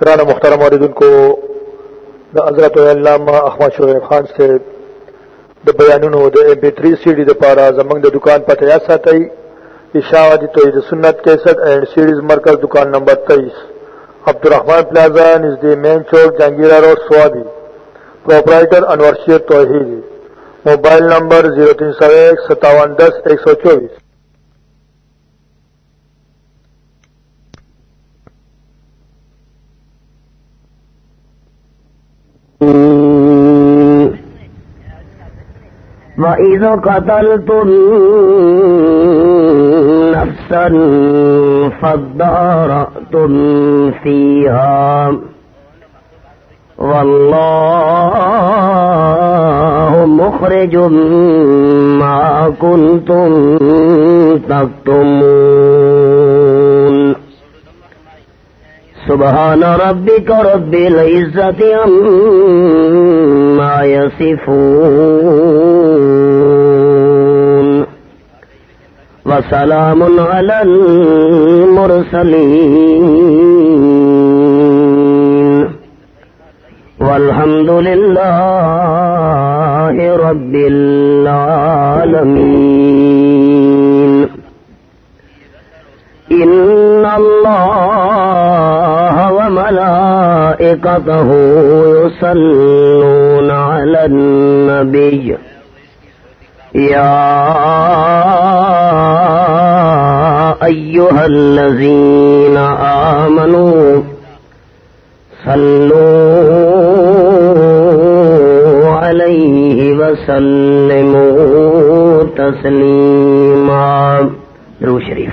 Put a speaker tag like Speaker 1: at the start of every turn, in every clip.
Speaker 1: کرانا محترم والدین کو دا حضرت علامہ احمد شعیب خان سے دا د ہو د ایم پی 3 سیډي د پاره زمنګ د دکان پته یا ساتي اشاعت توحید سنت 63 اینڈ سیریز مرکز دکان نمبر 23 عبدالرحمن پلازا نزدې مین چوک، جہانگیرہ روڈ سوابی پرپرائٹر انور شیر توحید موبائل نمبر 03015710124
Speaker 2: وَإِذَا قَتَلْتُمْ نَفْسًا فَادَّارَأْتُمْ فِيهَا وَاللَّهُ مُخْرِجٌ مَا كُنْتُمْ تَكْتُمُونَ سبحان ربك رب العزة عما يصفون وسلام على المرسلين والحمد لله رب العالمين إن الله وملائكته يصلون على النبي. يا أيها الذين آمنوا صلوا عليه وسلموا تسليما. درو شريف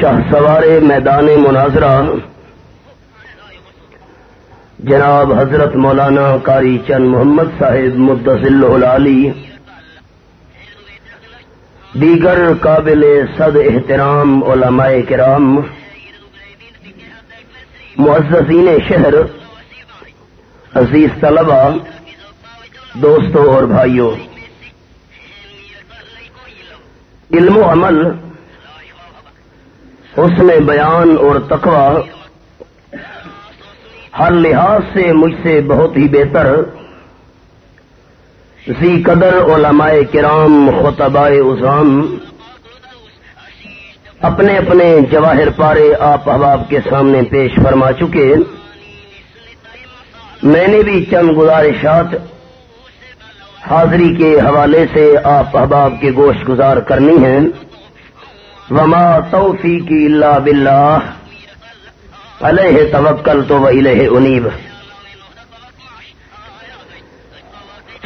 Speaker 2: شاہ سوار میدان مناظرہ۔ جناب حضرت مولانا کاری چند محمد صاحب مدثل علی دیگر قابل صد احترام علماء کرام۔ معززین شہر۔ عزیز طلبہ، دوستوں اور بھائیوں۔ علم و عمل اس میں بیان اور تقوی ہر لحاظ سے مجھ سے بہت ہی بہتر زی قدر علماء کرام، خطباء ازام اپنے اپنے جواہر پارے آپ احباب کے سامنے پیش فرما چکے۔ میں نے بھی چند گزارشات حاضری کے حوالے سے آپ احباب کے گوشت گزار کرنی ہیں۔ وما توفیقی اللہ باللہ۔ علیہ توکل تو الہ انیب۔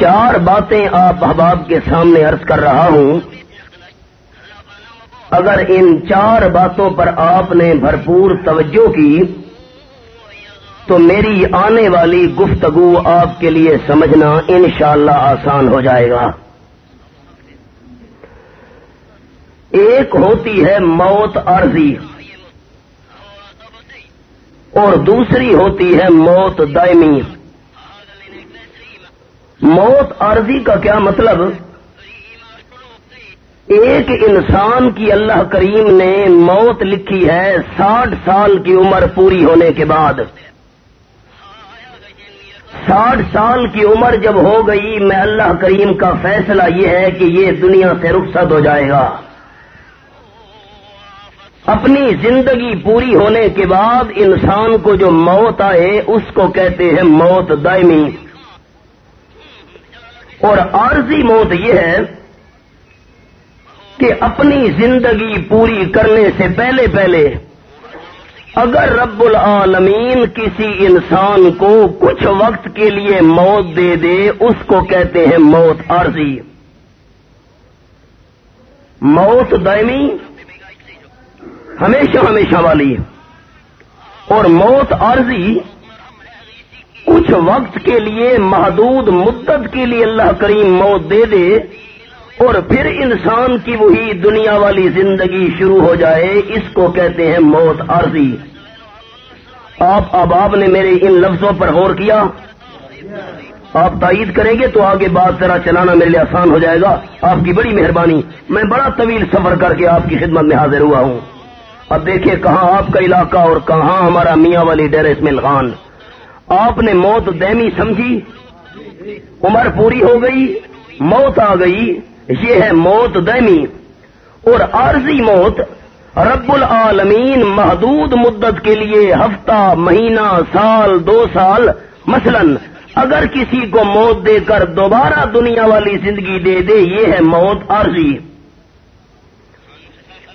Speaker 2: چار باتیں آپ احباب کے سامنے عرض کر رہا ہوں۔ اگر ان چار باتوں پر آپ نے بھرپور توجہ کی، تو میری آنے والی گفتگو آپ کے لیے سمجھنا انشاءاللہ آسان ہو جائے گا۔ ایک ہوتی ہے موت عرضی اور دوسری ہوتی ہے موت دائمی موت عرضی کا کیا مطلب ایک انسان کی اللہ کریم نے موت لکھی ہے ساٹھ سال کی عمر پوری ہونے کے بعد ساٹھ سال کی عمر جب ہو گئی میں اللہ کریم کا فیصلہ یہ ہے کہ یہ دنیا سے رخصت ہو جائے گا اپنی زندگی پوری ہونے کے بعد انسان کو جو موت آئے، اس کو کہتے ہیں موت دائمی۔ اور عارضی موت یہ ہے کہ اپنی زندگی پوری کرنے سے پہلے پہلے اگر رب العالمین کسی انسان کو کچھ وقت کے لیے موت دے دے، اس کو کہتے ہیں موت عارضی۔ موت دائمی۔ ہمیشہ ہمیشہ والی اور موت عارضی کچھ وقت کے لیے محدود مدت کے لیے اللہ کریم موت دے دے اور پھر انسان کی وہی دنیا والی زندگی شروع ہو جائے، اس کو کہتے ہیں موت عارضی۔ آپ اب آپ نے میرے ان لفظوں پر غور کیا۔ آپ تائید کریں گے تو آگے بات ذرا چلانا میرے لیے آسان ہو جائے گا۔ آپ کی بڑی مہربانی۔ میں بڑا طویل سفر کر کے آپ کی خدمت میں حاضر ہوا ہوں۔ اب دیکھیں کہاں آپ کا علاقہ اور کہاں ہمارا میاں والی ڈیر اسمل خان آپ نے موت دہمی سمجھی، عمر پوری ہو گئی، موت آ گئی، یہ ہے موت دہمی۔ اور عارضی موت رب العالمین محدود مدت کے لیے ہفتہ، مہینہ، سال، دو سال، مثلا اگر کسی کو موت دے کر دوبارہ دنیا والی زندگی دے دے، یہ ہے موت عارضی۔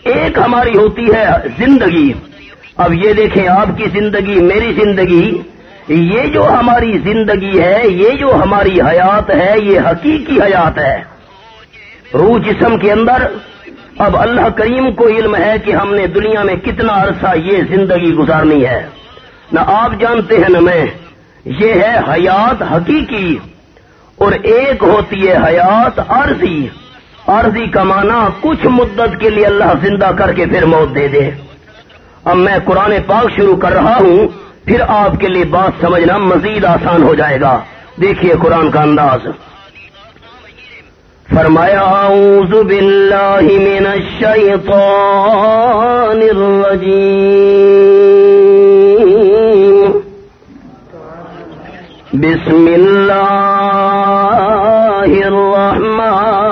Speaker 2: ایک ہماری ہوتی ہے زندگی۔ اب یہ دیکھیں آپ کی زندگی، میری زندگی۔ یہ جو ہماری زندگی ہے، یہ جو ہماری حیات ہے، یہ حقیقی حیات ہے۔ روح جسم کے اندر۔ اب اللہ کریم کو علم ہے کہ ہم نے دنیا میں کتنا عرصہ یہ زندگی گزارنی ہے۔ نہ آپ جانتے ہیں نہ میں۔ یہ ہے حیات حقیقی۔ اور ایک ہوتی ہے حیات عرضی عرضی کا معنی کچھ مدت کے لیے اللہ زندہ کر کے پھر موت دے دے۔ اب میں قرآن پاک شروع کر رہا ہوں، پھر آپ کے لیے بات سمجھنا مزید آسان ہو جائے گا۔ دیکھیے قرآن کا انداز۔ فرمایا، اعوذ باللہ من الشیطان الرجیم۔ بسم اللہ الرحمن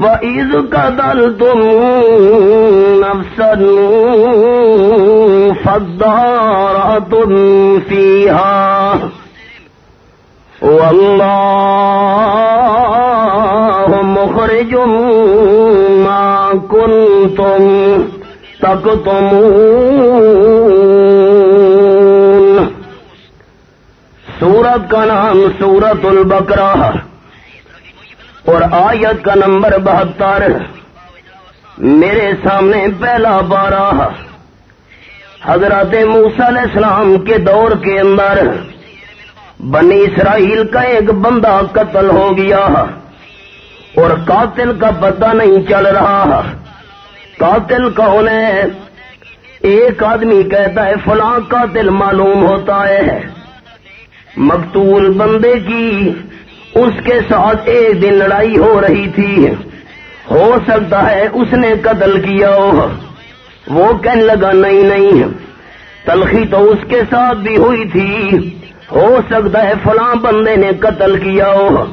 Speaker 2: وَإِذْ قَدَلْتُمْ نَفْسًا فَادَّارَأْتُمْ فِيهَا وَاللَّهُ مُخْرِجٌ مَا كُنْتُمْ تَكْتُمُونَ سورت کا نام سورت البقرہ اور آیت کا نمبر بہتر۔ میرے سامنے پہلا بارہ۔ حضرت موسیٰ علیہ السلام کے دور کے اندر بنی اسرائیل کا ایک بندہ قتل ہو گیا۔ اور قاتل کا پتہ نہیں چل رہا۔ قاتل کون ہے؟ ایک آدمی کہتا ہے، فلاں قاتل معلوم ہوتا ہے۔ مقتول بندے کی اس کے ساتھ ایک دن لڑائی ہو رہی تھی۔ ہو سکتا ہے اس نے قتل کیا ہو۔ وہ کہنے لگا، نہیں نہیں۔ تلخی تو اس کے ساتھ بھی ہوئی تھی۔ ہو سکتا ہے فلاں بندے نے قتل کیا ہو۔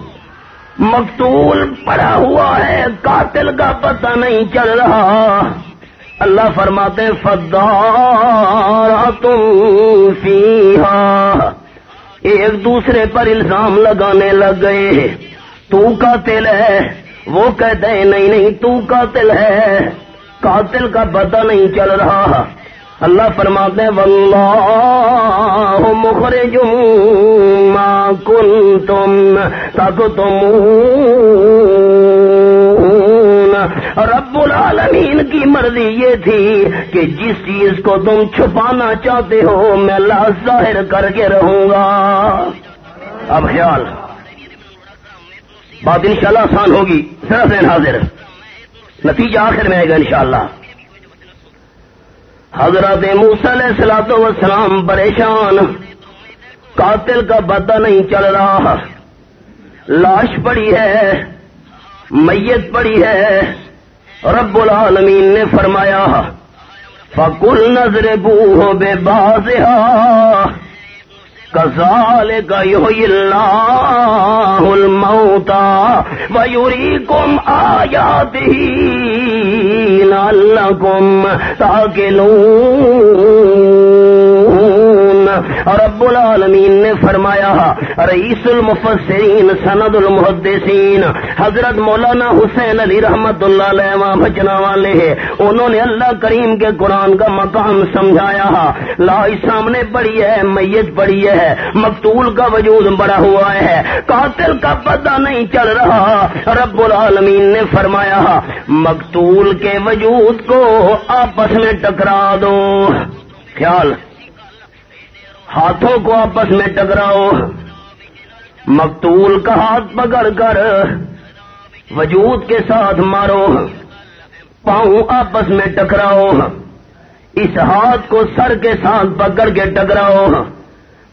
Speaker 2: مقتول پڑا ہوا ہے، قاتل کا پتہ نہیں چل رہا۔ اللہ فرماتے فدار تم فیہا ایک دوسرے پر الزام لگانے لگ گئے۔ تو قاتل ہے۔ وہ کہتے ہیں نہیں نہیں، تو قاتل ہے۔ قاتل کا پتہ نہیں چل رہا۔ اللہ فرماتے ہیں، واللہ مخرج ما کنتم تکتمون. رب العالمین کی مرضی یہ تھی کہ جس چیز کو تم چھپانا چاہتے ہو میں اللہ ظاہر کر کے رہوں گا۔ اب خیال۔ بات انشاءاللہ آسان ہوگی۔ ذرا ذہن حاضر۔ نتیجہ آخر میں آئے گا انشاءاللہ۔ حضرت موسیٰ علیہ السلام وسلام پریشان۔ قاتل کا پتہ نہیں چل رہا۔ لاش پڑی ہے۔ میت پڑی ہے۔ رب العالمین نے فرمایا فکل نظر بو ہو بے باز کزال الموتا ویوریکم آیاتی لعلکم تاکلون رب العالمین نے فرمایا رئیس المفسرین سند المحدثین حضرت مولانا حسین علی رحمت اللہ علیہ بچنا والے ہیں۔ انہوں نے اللہ کریم کے قرآن کا مقام سمجھایا۔ لا سامنے پڑی ہے، میت پڑی ہے، مقتول کا وجود بڑا ہوا ہے۔ قاتل کا پتہ نہیں چل رہا۔ رب العالمین نے فرمایا، مقتول کے وجود کو آپس میں ٹکرا دو۔ خیال۔ ہاتھوں کو آپس میں ٹکراؤ۔ مقتول کا ہاتھ پکڑ کر وجود کے ساتھ مارو۔ پاؤں آپس میں ٹکراؤ۔ اس ہاتھ کو سر کے ساتھ پکڑ کے ٹکراؤ۔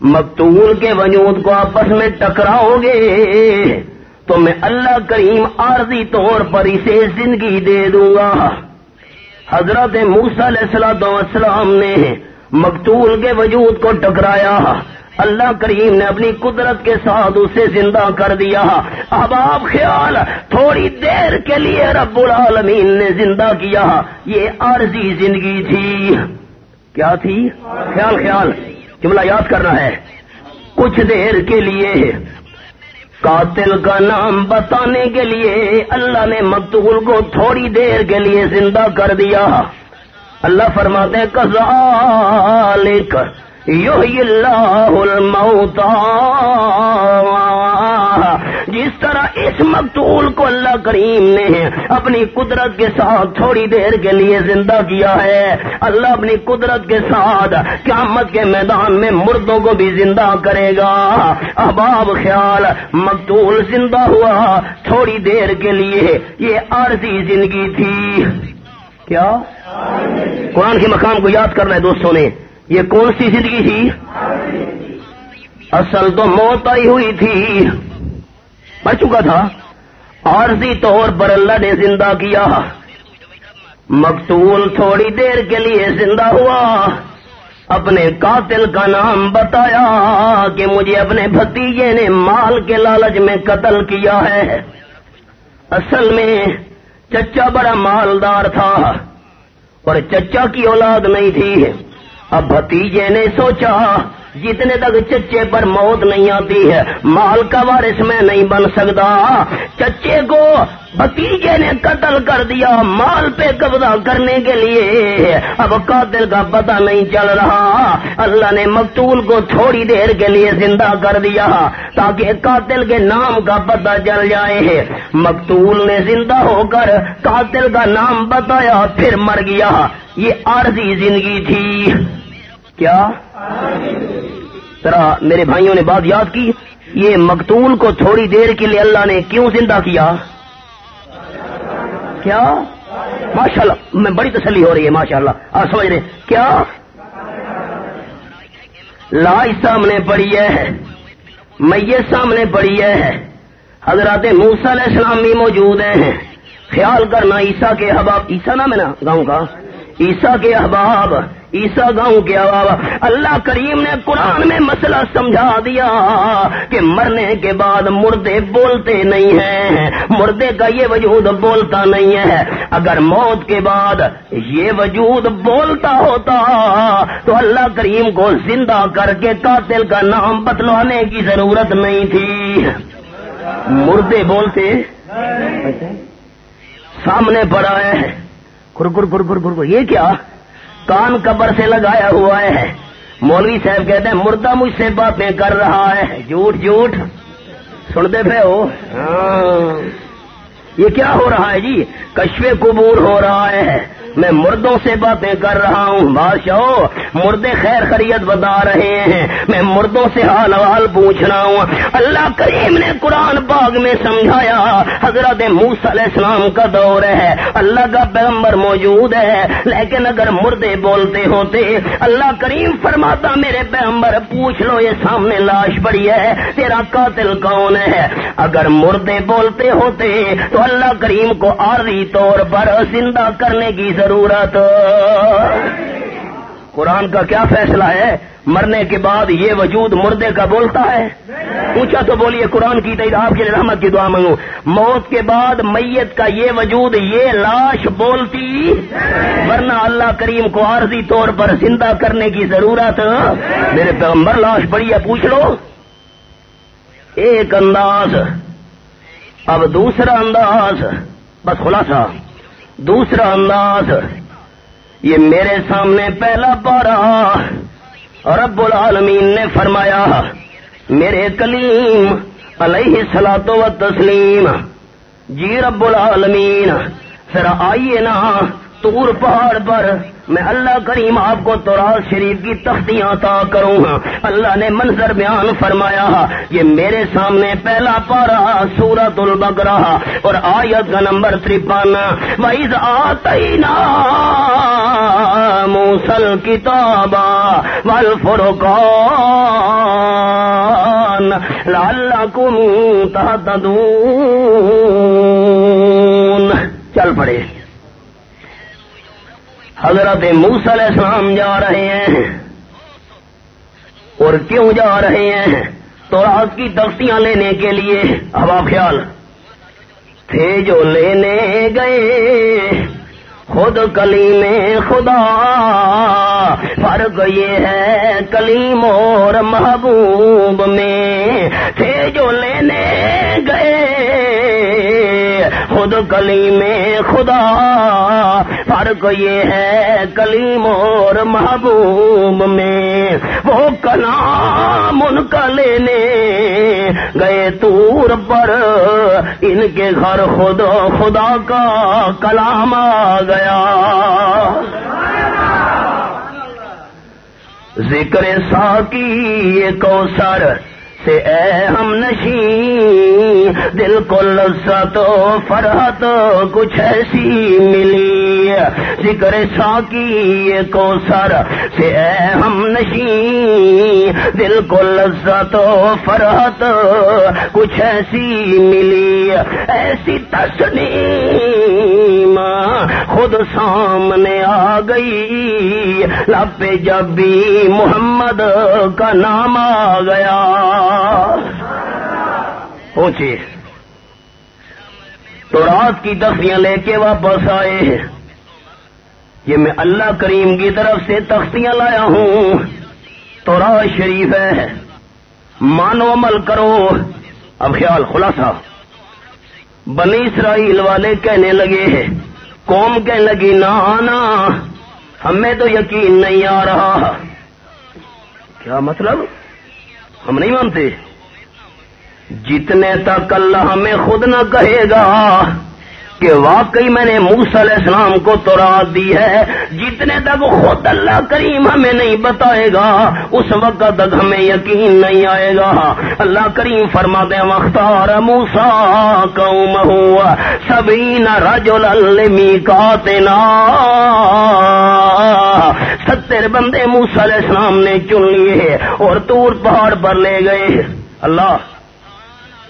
Speaker 2: مقتول کے وجود کو آپس میں ٹکراؤ گے۔ تو میں اللہ کریم عارضی طور پر اسے زندگی دے دوں گا۔ حضرت موسا علیہ السلام نے مقتول کے وجود کو ٹکرایا۔ اللہ کریم نے اپنی قدرت کے ساتھ اسے زندہ کر دیا۔ اب آپ خیال، تھوڑی دیر کے لیے رب العالمین نے زندہ کیا۔ یہ عارضی زندگی تھی۔ کیا تھی؟ خیال خیال۔ جملہ یاد کرنا ہے۔ کچھ دیر کے لیے۔ قاتل کا نام بتانے کے لیے اللہ نے مقتول کو تھوڑی دیر کے لیے زندہ کر دیا۔ اللہ فرماتے کزالک یحیی اللہ الموتا جس طرح اس مقتول کو اللہ کریم نے اپنی قدرت کے ساتھ تھوڑی دیر کے لیے زندہ کیا ہے، اللہ اپنی قدرت کے ساتھ قیامت کے میدان میں مردوں کو بھی زندہ کرے گا۔ اب آپ خیال، مقتول زندہ ہوا، تھوڑی دیر کے لیے یہ عارضی زندگی تھی۔ کیا؟ قرآن کے مقام کو یاد کر رہے دوستوں نے۔ یہ کون سی زندگی تھی؟ اصل تو موت آئی ہوئی تھی۔ پڑ چکا تھا۔ عارضی طور پر اللہ نے زندہ کیا۔ مقتول تھوڑی دیر کے لیے زندہ ہوا۔ اپنے قاتل کا نام بتایا کہ مجھے اپنے بھتیجے نے مال کے لالچ میں قتل کیا ہے۔ اصل میں چچا بڑا مالدار تھا اور چچا کی اولاد نہیں تھی۔ اب بھتیجے نے سوچا، جتنے تک چچے پر موت نہیں آتی ہے، مال کا وارث میں نہیں بن سکتا۔ چچے کو بتیجے نے قتل کر دیا مال پہ قبضہ کرنے کے لیے۔ اب قاتل کا پتہ نہیں چل رہا۔ اللہ نے مقتول کو تھوڑی دیر کے لیے زندہ کر دیا تاکہ قاتل کے نام کا پتہ چل جائے۔ مقتول نے زندہ ہو کر قاتل کا نام بتایا، پھر مر گیا۔ یہ عارضی زندگی تھی۔ کیا؟ ذرا میرے بھائیوں نے بات یاد کی۔ یہ مقتول کو تھوڑی دیر کے لیے اللہ نے کیوں زندہ کیا؟ کیا؟ ماشاء اللہ میں بڑی تسلی ہو رہی ہے ماشاء اللہ آپ سمجھ رہے کیا؟ لاش سامنے پڑی ہے، میت سامنے پڑی ہے۔ حضرات موسا علیہ السلام بھی موجود ہیں۔ خیال کرنا عیسا کے احباب عیسا نام ہے نا گاؤں کا؟ عیسا کے احباب۔ عیسا گاؤں کے احباب اللہ کریم نے قرآن میں مسئلہ سمجھا دیا کہ مرنے کے بعد مردے بولتے نہیں ہیں مردے کا یہ وجود بولتا نہیں ہے۔ اگر موت کے بعد یہ وجود بولتا ہوتا تو اللہ کریم کو زندہ کر کے قاتل کا نام بتلوانے کی ضرورت نہیں تھی۔ مردے بولتے سامنے پڑا ہے گر گر گر گر یہ کیا؟ کان قبر سے لگایا ہوا ہے۔ مولوی صاحب کہتے ہیں مردہ مجھ سے باتیں کر رہا ہے۔ جھوٹ جھوٹ۔ سنتے پہ ہو ہاں۔ یہ کیا ہو رہا ہے جی؟ کشوے قبور ہو رہا ہے۔ میں مردوں سے باتیں کر رہا ہوں۔ بادشاہ مردے خیر خریت بتا رہے ہیں۔ میں مردوں سے حال حال پوچھ رہا ہوں۔ اللہ کریم نے قرآن باغ میں سمجھایا، حضرت موس علیہ السلام کا دور ہے۔ اللہ کا پیغمبر موجود ہے۔ لیکن اگر مردے بولتے ہوتے، اللہ کریم فرماتا، میرے پیغمبر، پوچھ لو، یہ سامنے لاش پڑی ہے، تیرا قاتل کون ہے؟ اگر مردے بولتے ہوتے، تو اللہ کریم کو عارضی طور پر زندہ کرنے کی ضرورت ضرورت۔ قرآن کا کیا فیصلہ ہے؟ مرنے کے بعد یہ وجود مردے کا بولتا ہے؟ اونچا تو بولیے، قرآن کی تعداد آپ کے رحمت کی دعا منگو موت کے بعد میت کا یہ وجود، یہ لاش بولتی۔ ورنہ اللہ کریم کو عارضی طور پر زندہ کرنے کی ضرورت۔ میرے پیغمبر، لاش بڑی ہے، پوچھ لو۔ ایک انداز، اب دوسرا انداز۔ بس خلاصہ۔ دوسرا انداز، یہ میرے سامنے پہلا پارا، رب العالمین نے فرمایا، میرے کلیم علیہ سلاد و تسلیم جی رب العالمین، ذرا آئیے نا تور پہاڑ پر۔ میں اللہ کریم آپ کو توراز شریف کی تختیاں عطا کروں گا۔ اللہ نے منظر بیان فرمایا، یہ میرے سامنے پہلا پارا سورت البقرہ اور آیت کا نمبر ترپن وائز آتی نا موسل کتابا ول فرقان لال چل پڑے۔ حضرت موس علیہ السلام جا رہے ہیں اور کیوں جا رہے ہیں تو رات کی تختیاں لینے کے لیے ہوا خیال تھے جو لینے گئے خود کلی میں خدا فرق یہ ہے کلیم اور محبوب میں تھے جو لینے گئے۔ خود کلی میں خدا، فرق یہ ہے کلیم اور محبوب میں۔ وہ کلام ان کا لینے گئے تور پر۔ ان کے گھر خود خدا کا کلام آ گیا۔ ذکر ساکی یہ کوسر سے اے ہم نشی دل کو لذت و فرحت کچھ ایسی ملی ذکر ساکی کو سر سے اے ہم نشی دل کو لذت و فرحت کچھ ایسی ملی ایسی تسلیم خود سامنے آ گئی۔ لب جب بھی محمد کا نام آ گیا۔ پہنچے تو رات کی دفتیاں لے کے واپس آئے۔ یہ میں اللہ کریم کی طرف سے تختیاں لایا ہوں۔ تو راج شریف ہے۔ مانو عمل کرو۔ اب خیال خلاصہ۔ بنی اسرائیل والے کہنے لگے قوم کہنے لگی، نہ آنا۔ ہمیں تو یقین نہیں آ رہا۔ کیا مطلب؟ ہم نہیں مانتے۔ جتنے تک اللہ ہمیں خود نہ کہے گا کہ واقعی میں نے موس علیہ السلام کو تو رات دی ہے، جتنے تک خود اللہ کریم ہمیں نہیں بتائے گا، اس وقت تک ہمیں یقین نہیں آئے گا۔ اللہ کریم فرما دے مختار موسا قوم ہوا سبھی نہ رجول المی کا ستر بندے موس علیہ السلام نے چن لیے اور تور پہاڑ پر لے گئے اللہ،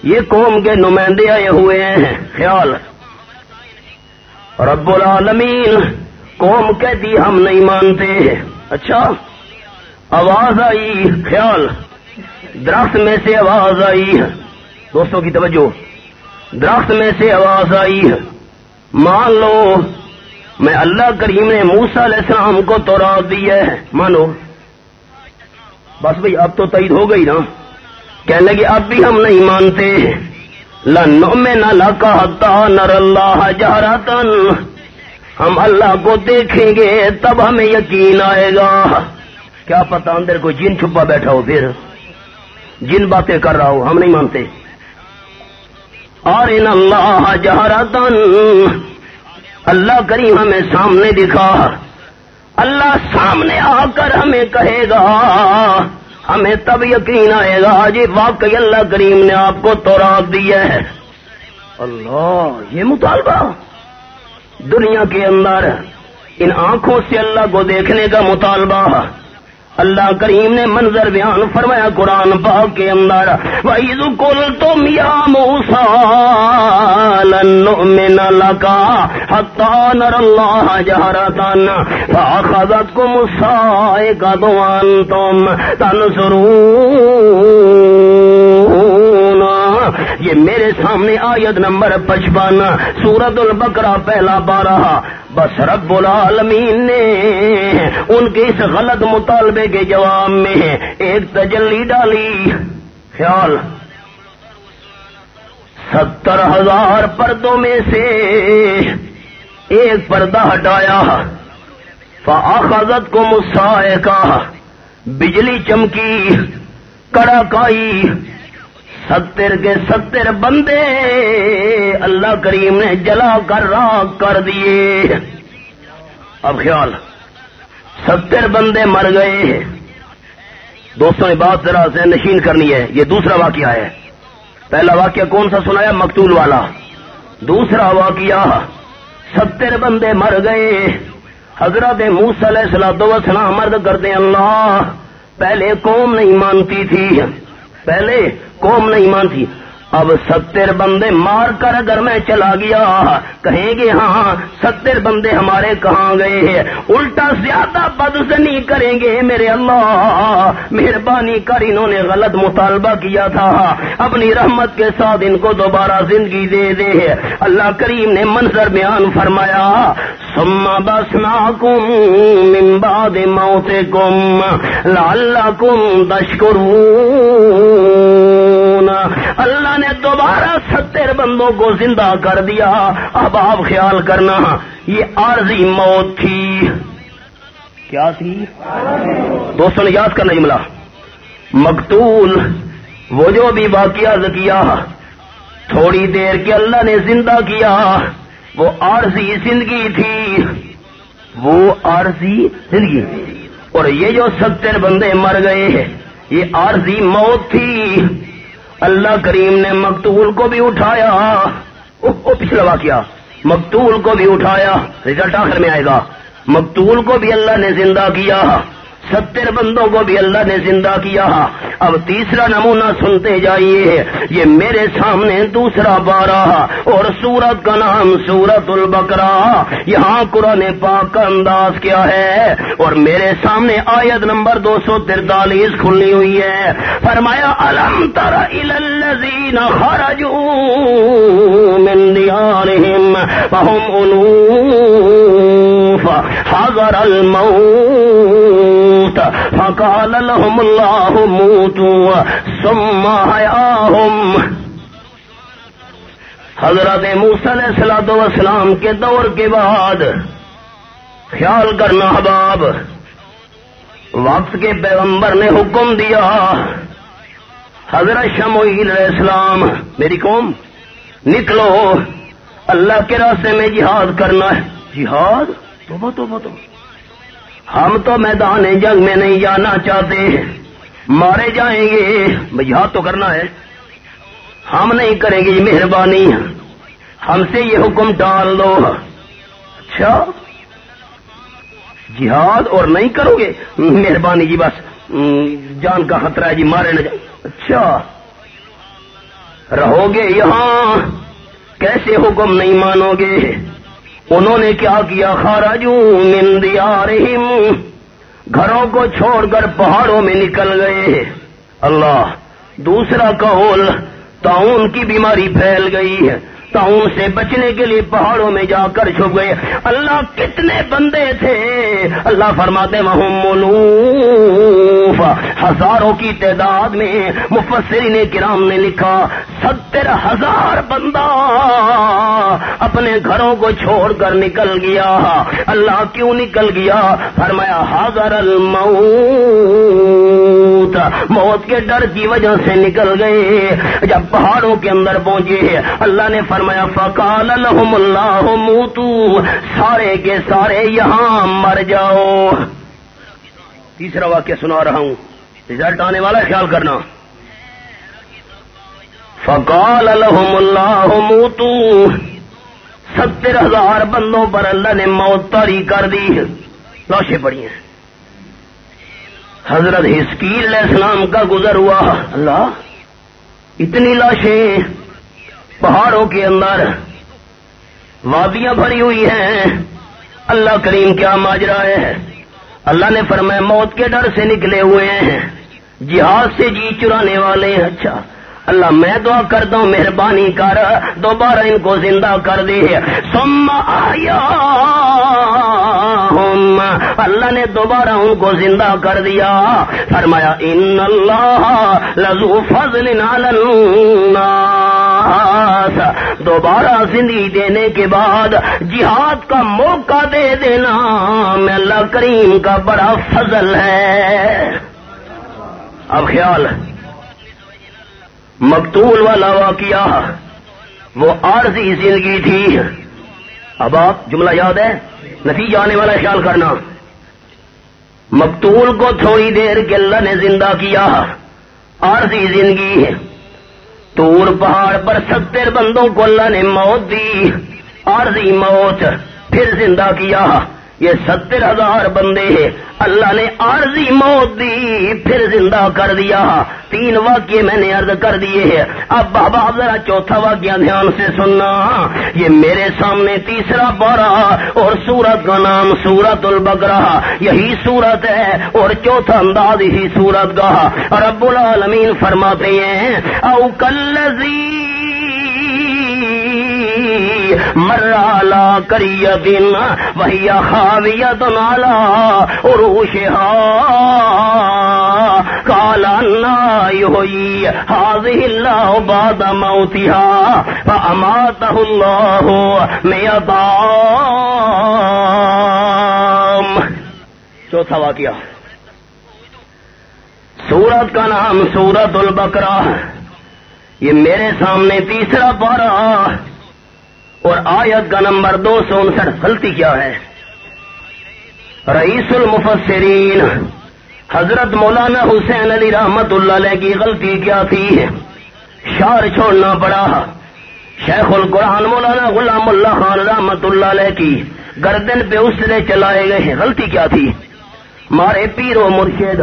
Speaker 2: یہ قوم کے نمائندے آئے ہوئے ہیں، خیال۔ رب العالمین، قوم کہتی ہم نہیں مانتے اچھا آواز آئی، خیال۔ درخت میں سے آواز آئی۔ دوستوں کی توجہ، درخت میں سے آواز آئی۔ مان لو میں اللہ کریم نے موسا علیہ السلام کو تو رات دی ہے۔ مانو۔ بس بھائی اب تو تعید ہو گئی نا۔ کہنے لگے، اب بھی ہم نہیں مانتے۔ لنو میں نہ لکا نر اللہ جہراتن ہم اللہ کو دیکھیں گے، تب ہمیں یقین آئے گا۔ کیا پتا اندر کوئی جن چھپا بیٹھا ہو پھر۔ جن باتیں کر رہا ہو، ہم نہیں مانتے۔ اور ان اللہ جہراتن اللہ کریم ہمیں سامنے دکھا۔ اللہ سامنے آ کر ہمیں کہے گا۔ ہمیں تب یقین آئے گا جی واقعی اللہ کریم نے آپ کو تو دیا ہے۔ اللہ، یہ مطالبہ۔ دنیا کے اندر ان آنکھوں سے اللہ کو دیکھنے کا مطالبہ۔ اللہ کریم نے منظر بیان فرمایا قرآن پاک کے اندر وعید کل تم یا موسا لنؤمن لکا حتی نر اللہ جہرتن فاخذتکم کا دوان تم تن تنصرون یہ میرے سامنے آیت نمبر پچپن سورت البقرہ پہلا بارہ بس رب العالمین نے ان کے اس غلط مطالبے کے جواب میں ایک تجلی ڈالی۔ خیال، ستر ہزار پردوں میں سے ایک پردہ ہٹایا۔ فاخذت کو مسائے کا بجلی چمکی، کڑاکائی۔ ستر کے ستر بندے اللہ کریم نے جلا کر راک کر دیے۔ اب خیال ستر بندے مر گئے۔ دوستوں، یہ بات ذرا سے نشین کرنی ہے۔ یہ دوسرا واقعہ ہے۔ پہلا واقعہ کون سا سنایا؟ مقتول والا۔ دوسرا واقعہ ستر بندے مر گئے۔ حضرت موس علیہ السلام وسلام مرد کرتے اللہ، پہلے قوم نہیں مانتی تھی۔ پہلے قوم ایم تھی۔ اب ستر بندے مار کر اگر میں چلا گیا، کہیں گے ہاں ستر بندے ہمارے کہاں گئے ہیں؟ الٹا زیادہ بدزنی کریں گے میرے اللہ۔ مہربانی کر انہوں نے غلط مطالبہ کیا تھا۔ اپنی رحمت کے ساتھ ان کو دوبارہ زندگی دے دے۔ اللہ کریم نے منظر بیان فرمایا سما بس نا کم ممباد موت کم لال کم دشکرو اللہ نے دوبارہ ستر بندوں کو زندہ کر دیا۔ اب آپ خیال کرنا، یہ عارضی موت تھی۔ کیا تھی؟ دوستوں نے یاد کرنا جملہ۔ مقتول، وہ جو بھی واقعہ کیا، تھوڑی دیر کے اللہ نے زندہ کیا۔ وہ عارضی زندگی تھی۔ وہ عارضی زندگی اور یہ جو ستر بندے مر گئے، یہ عارضی موت تھی۔ اللہ کریم نے مقتول کو بھی اٹھایا۔ او پچھلا واقعہ۔ مقتول کو بھی اٹھایا۔ رزلٹ آخر میں آئے گا۔ مقتول کو بھی اللہ نے زندہ کیا۔ ستر بندوں کو بھی اللہ نے زندہ کیا۔ اب تیسرا نمونہ سنتے جائیے۔ یہ میرے سامنے دوسرا بارہ اور سورت کا نام سورت البکرا یہاں قرآن پاک کا انداز کیا ہے؟ اور میرے سامنے آیت نمبر دو سو ترتالیس کھلنی ہوئی ہے۔ فرمایا، الم تر الزین خرجوا من دیارہم فهم حضر الموت۔ فقال لهم الله موتوا ثم حياهم. حضرت علیہ السلام وسلام کے دور کے بعد خیال کرنا حباب وقت کے پیغمبر نے حکم دیا، حضرت شموئیل علیہ السلام، میری قوم، نکلو، اللہ کے راستے میں جہاد کرنا ہے۔ جہاد؟ تو تو تو ہم تو میدان جنگ میں نہیں جانا چاہتے۔ مارے جائیں گے۔ جہاد تو کرنا ہے۔ ہم نہیں کریں گے مہربانی۔ ہم سے یہ حکم ڈال دو۔ اچھا۔ جہاد اور نہیں کرو گے؟ مہربانی جی بس۔ جان کا خطرہ ہے جی مارے نہ جائیں۔ اچھا۔ رہو گے یہاں۔ کیسے حکم نہیں مانو گے؟ انہوں نے کیا کیا؟ خارجو من دیارہم۔ گھروں کو چھوڑ کر پہاڑوں میں نکل گئے۔ اللہ، دوسرا قول تعاون کی بیماری پھیل گئی۔ ہے تعاون سے بچنے کے لیے پہاڑوں میں جا کر چھپ گئے۔ اللہ کتنے بندے تھے۔ اللہ فرماتے ملوف۔ ہزاروں کی تعداد میں مفسرین کرام نے لکھا، ستر ہزار بندہ اپنے گھروں کو چھوڑ کر نکل گیا۔ اللہ کیوں نکل گیا؟ فرمایا، حاضر الموت۔ موت کے ڈر کی وجہ سے نکل گئے۔ جب پہاڑوں کے اندر پہنچے، اللہ نے فرمایا فرمایا، فقال لهم اللہ موتو سارے کے سارے یہاں مر جاؤ۔ تیسرا واقعہ سنا رہا ہوں۔ رزلٹ آنے والا خیال کرنا۔ فقال لهم اللہ موتو ستر ہزار بندوں پر اللہ نے موت تاری کر دی۔ لاشیں پڑی ہیں۔ حضرت ہسکیل علیہ السلام کا گزر ہوا۔ اللہ، اتنی لاشیں۔ پہاڑوں کے اندر وادیاں بھری ہوئی ہیں۔ اللہ کریم کیا ماجرا ہے۔ اللہ نے فرمایا، موت کے ڈر سے نکلے ہوئے ہیں۔ جہاد سے جی چرانے والے ہیں۔ اچھا اللہ میں دعا کرتا ہوں، مہربانی کر، دوبارہ ان کو زندہ کر دے۔ سم آیا اللہ نے دوبارہ ان کو زندہ کر دیا۔ فرمایا، ان اللہ لذو فضل دوبارہ زندگی دینے کے بعد جہاد کا موقع دے دینا میں اللہ کریم کا بڑا فضل ہے۔ اب خیال، مقتول والا واقعہ، وہ عارضی زندگی تھی۔ اب آپ جملہ یاد ہے؟ نتیجہ آنے والا خیال کرنا۔ مقتول کو تھوڑی دیر کے اللہ نے زندہ کیا۔ عارضی زندگی ہے۔ تور پہاڑ پر ستر بندوں کو اللہ نے موت دی عارضی موت، پھر زندہ کیا۔ یہ ستر ہزار بندے ہیں اللہ نے عارضی موت دی، پھر زندہ کر دیا۔ تین واقعے میں نے عرض کر دیے ہیں۔ اب بابا ذرا چوتھا واقعہ دھیان سے سننا۔ یہ میرے سامنے تیسرا بارہ اور سورت کا نام سورت البکرا یہی سورت ہے اور چوتھا انداز ہی سورت کا۔ رب العالمین فرماتے ہیں او کلزی مرالا کری دن، وہی خاویت نالا عروشہا. کالا ہوئی حاضی اللہ بعد موتہا فاماتہ اللہ میدام چوتھا واقعہ. سورت کا نام سورت البکرا یہ میرے سامنے تیسرا پارا اور آیت کا نمبر دو سو انسٹھ غلطی کیا ہے۔ رئیس المفسرین، حضرت مولانا حسین علی رحمت اللہ علیہ کی غلطی کیا تھی؟ شار چھوڑنا پڑا۔ شیخ القرآن مولانا غلام اللہ خان رحمت اللہ علیہ کی گردن پہ اس نے چلائے گئے۔ ہیں غلطی کیا تھی؟ مارے پیر و مرشد،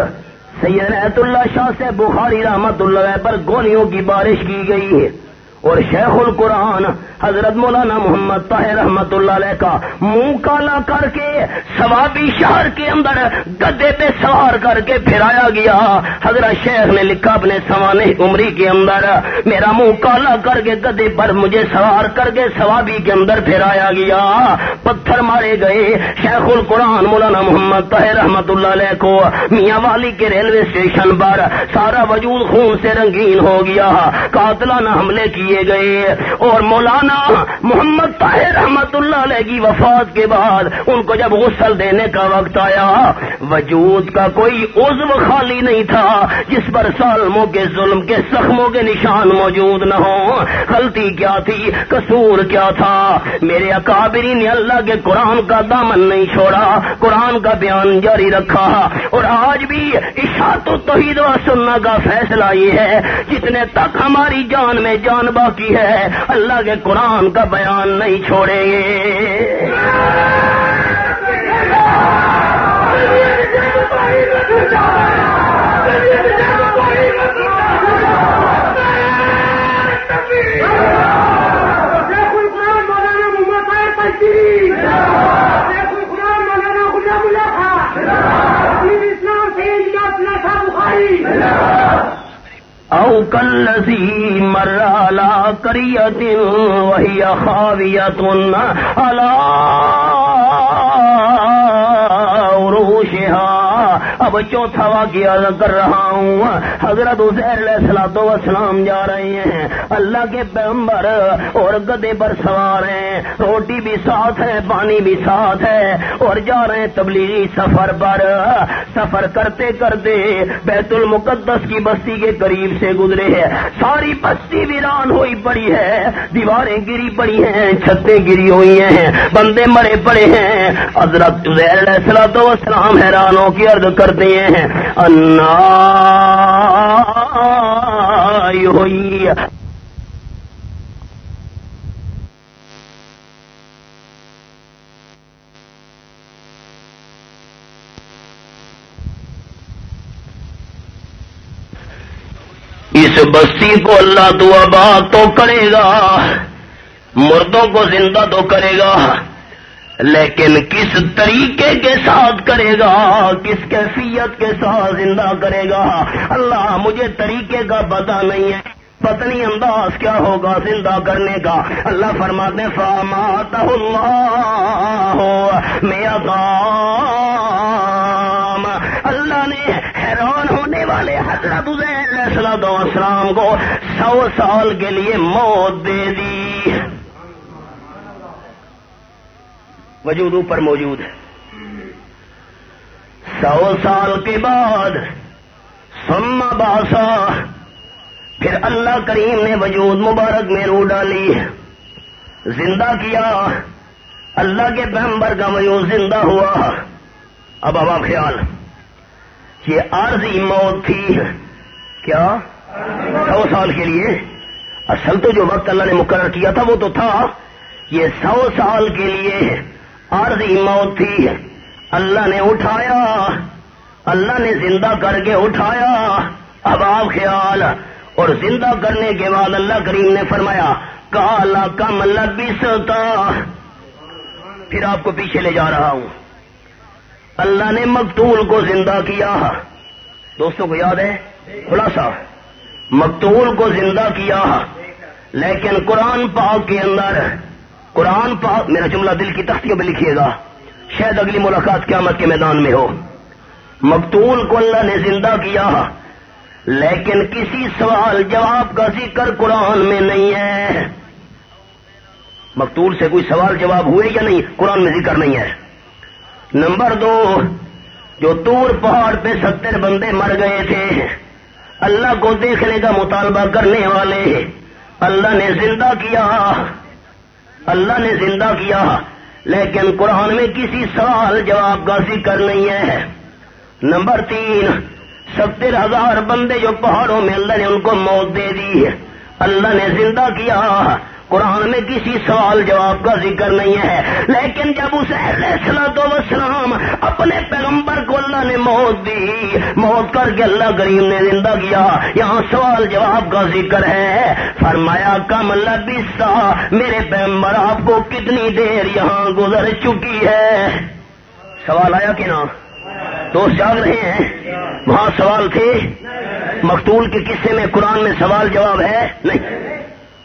Speaker 2: سید رحت اللہ شاہ سے بخاری رحمت اللہ پر گولیوں کی بارش کی گئی ہے۔ اور شیخ القرآن حضرت مولانا محمد طاہر رحمت اللہ علیہ کا منہ کالا کر کے ثوابی شہر کے اندر گدے پہ سوار کر کے پھرایا گیا۔ حضرت شیخ نے لکھا اپنے سوانے عمری کے اندر، میرا منہ کالا کر کے گدے پر مجھے سوار کر کے ثوابی کے اندر پھرایا گیا۔ پتھر مارے گئے۔ شیخ القرآن مولانا محمد طاہر رحمت اللہ علیہ کو میاں والی کے ریلوے اسٹیشن پر سارا وجود خون سے رنگین ہو گیا۔ قاتلانہ حملے کیے۔ کیے گئے اور مولانا محمد طاہر رحمت اللہ علیہ کی وفات کے بعد ان کو جب غسل دینے کا وقت آیا، وجود کا کوئی عزو خالی نہیں تھا، جس پر سالموں کے ظلم کے زخموں کے نشان موجود نہ ہو غلطی کیا تھی؟ قصور کیا تھا؟ میرے اکابری نے اللہ کے قرآن کا دامن نہیں چھوڑا، قرآن کا بیان جاری رکھا۔ اور آج بھی اشاعت و توحید و سننا کا فیصلہ یہ ہے، جتنے تک ہماری جان میں جان باقی ہے اللہ کے قرآن کا بیان نہیں چھوڑیں گے۔ جی۔ او کلسی مرالا کریت وہی خاویت اللہ اب چوتھا واقعہ کر رہا ہوں۔ حضرت علیہ سلاد وسلام جا رہے ہیں۔ اللہ کے پیمبر اور گدے پر سوار ہیں۔ روٹی بھی ساتھ ہے، پانی بھی ساتھ ہے۔ اور جا رہے ہیں تبلیغی سفر پر۔ سفر کرتے کرتے بیت المقدس کی بستی کے قریب سے گزرے ہیں۔ ساری بستی ویران ہوئی پڑی ہے۔ دیواریں گری پڑی ہیں، چھتیں گری ہوئی ہیں۔ بندے مرے پڑے ہیں۔ حضرت علیہ سلاد وسلام حیرانوں کی عرض کرتے ہیں۔ اللہ اس بستی کو اللہ تو آباد تو کرے گا، مردوں کو زندہ تو کرے گا۔ لیکن کس طریقے کے ساتھ کرے گا؟ کس کیفیت کے ساتھ زندہ کرے گا؟ اللہ مجھے طریقے کا پتا نہیں ہے۔ پتنی انداز کیا ہوگا زندہ کرنے کا؟ اللہ فرماتے فامات اللہ میرا کام اللہ نے حیران ہونے والے حضرت السلام کو سو سال کے لیے موت دے دی۔ وجود اوپر موجود ہے۔ سو سال کے بعد سما باسا پھر اللہ کریم نے وجود مبارک میں رو ڈالی۔ زندہ کیا۔ اللہ کے پیمبر کا وجود زندہ ہوا۔ اب اب خیال۔ یہ عارضی موت تھی۔ کیا؟ سو سال کے لیے۔ اصل تو جو وقت اللہ نے مقرر کیا تھا وہ تو تھا۔ یہ سو سال کے لیے۔ عارضی موت تھی۔ اللہ نے اٹھایا۔ اللہ نے زندہ کر کے اٹھایا۔ اب آپ خیال۔ اور زندہ کرنے کے بعد اللہ کریم نے فرمایا کالا کم لبستا پھر آپ کو پیچھے لے جا رہا ہوں۔ اللہ نے مقتول کو زندہ کیا۔ دوستوں کو یاد ہے؟ خلاصہ مقتول کو زندہ کیا۔ لیکن قرآن پاک کے اندر قرآن پاک میرا جملہ دل کی تختیوں پہ لکھیے گا۔ شاید اگلی ملاقات قیامت کے میدان میں ہو۔ مقتول کو اللہ نے زندہ کیا۔ لیکن کسی سوال جواب کا ذکر قرآن میں نہیں ہے۔ مقتول سے کوئی سوال جواب ہوئے یا نہیں، قرآن میں ذکر نہیں ہے۔ نمبر دو، جو دور پہاڑ پہ ستر بندے مر گئے تھے، اللہ کو دیکھنے کا مطالبہ کرنے والے، اللہ نے زندہ کیا۔ اللہ نے زندہ کیا، لیکن قرآن میں کسی سوال جواب کا ذکر نہیں ہے۔ نمبر تین، ستر ہزار بندے جو پہاڑوں میں اللہ نے ان کو موت دے دی۔ اللہ نے زندہ کیا۔ قرآن میں کسی سوال جواب کا ذکر نہیں ہے۔ لیکن جب اسے وسلام اپنے پیغمبر کو اللہ نے موت دی، موت کر کے اللہ کریم نے زندہ کیا، یہاں سوال جواب کا ذکر ہے۔ فرمایا، کم اللہ میرے پیغمبر، آپ کو کتنی دیر یہاں گزر چکی ہے؟ سوال آیا کہ نا دوست جاگ رہے ہیں؟ وہاں سوال تھے، مقتول کے قصے میں قرآن میں سوال جواب ہے؟ نہیں۔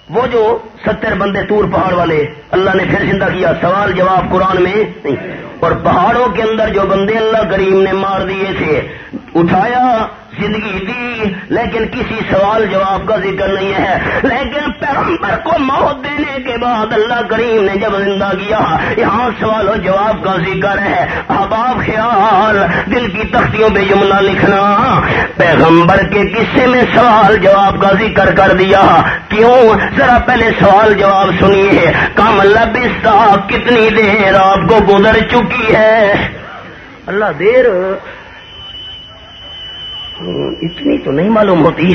Speaker 2: وہ جو ستر بندے تور پہاڑ والے، اللہ نے پھر زندہ کیا، سوال جواب قرآن میں نہیں۔ اور پہاڑوں کے اندر جو بندے اللہ کریم نے مار دیے تھے، اٹھایا زندگی دی، لیکن کسی سوال جواب کا ذکر نہیں ہے۔ لیکن پیغمبر کو موت دینے کے بعد اللہ کریم نے جب زندہ کیا، یہاں سوال و جواب کا ذکر ہے۔ اب آپ خیال، دل کی تختیوں پہ جملہ لکھنا۔ پیغمبر کے قصے میں سوال جواب کا ذکر کر دیا۔ کیوں؟ ذرا پہلے سوال جواب سنیے۔ کام لبستہ، کتنی دیر آپ کو گزر چکی ہے؟ اللہ دیر۔ اتنی تو نہیں معلوم ہوتی۔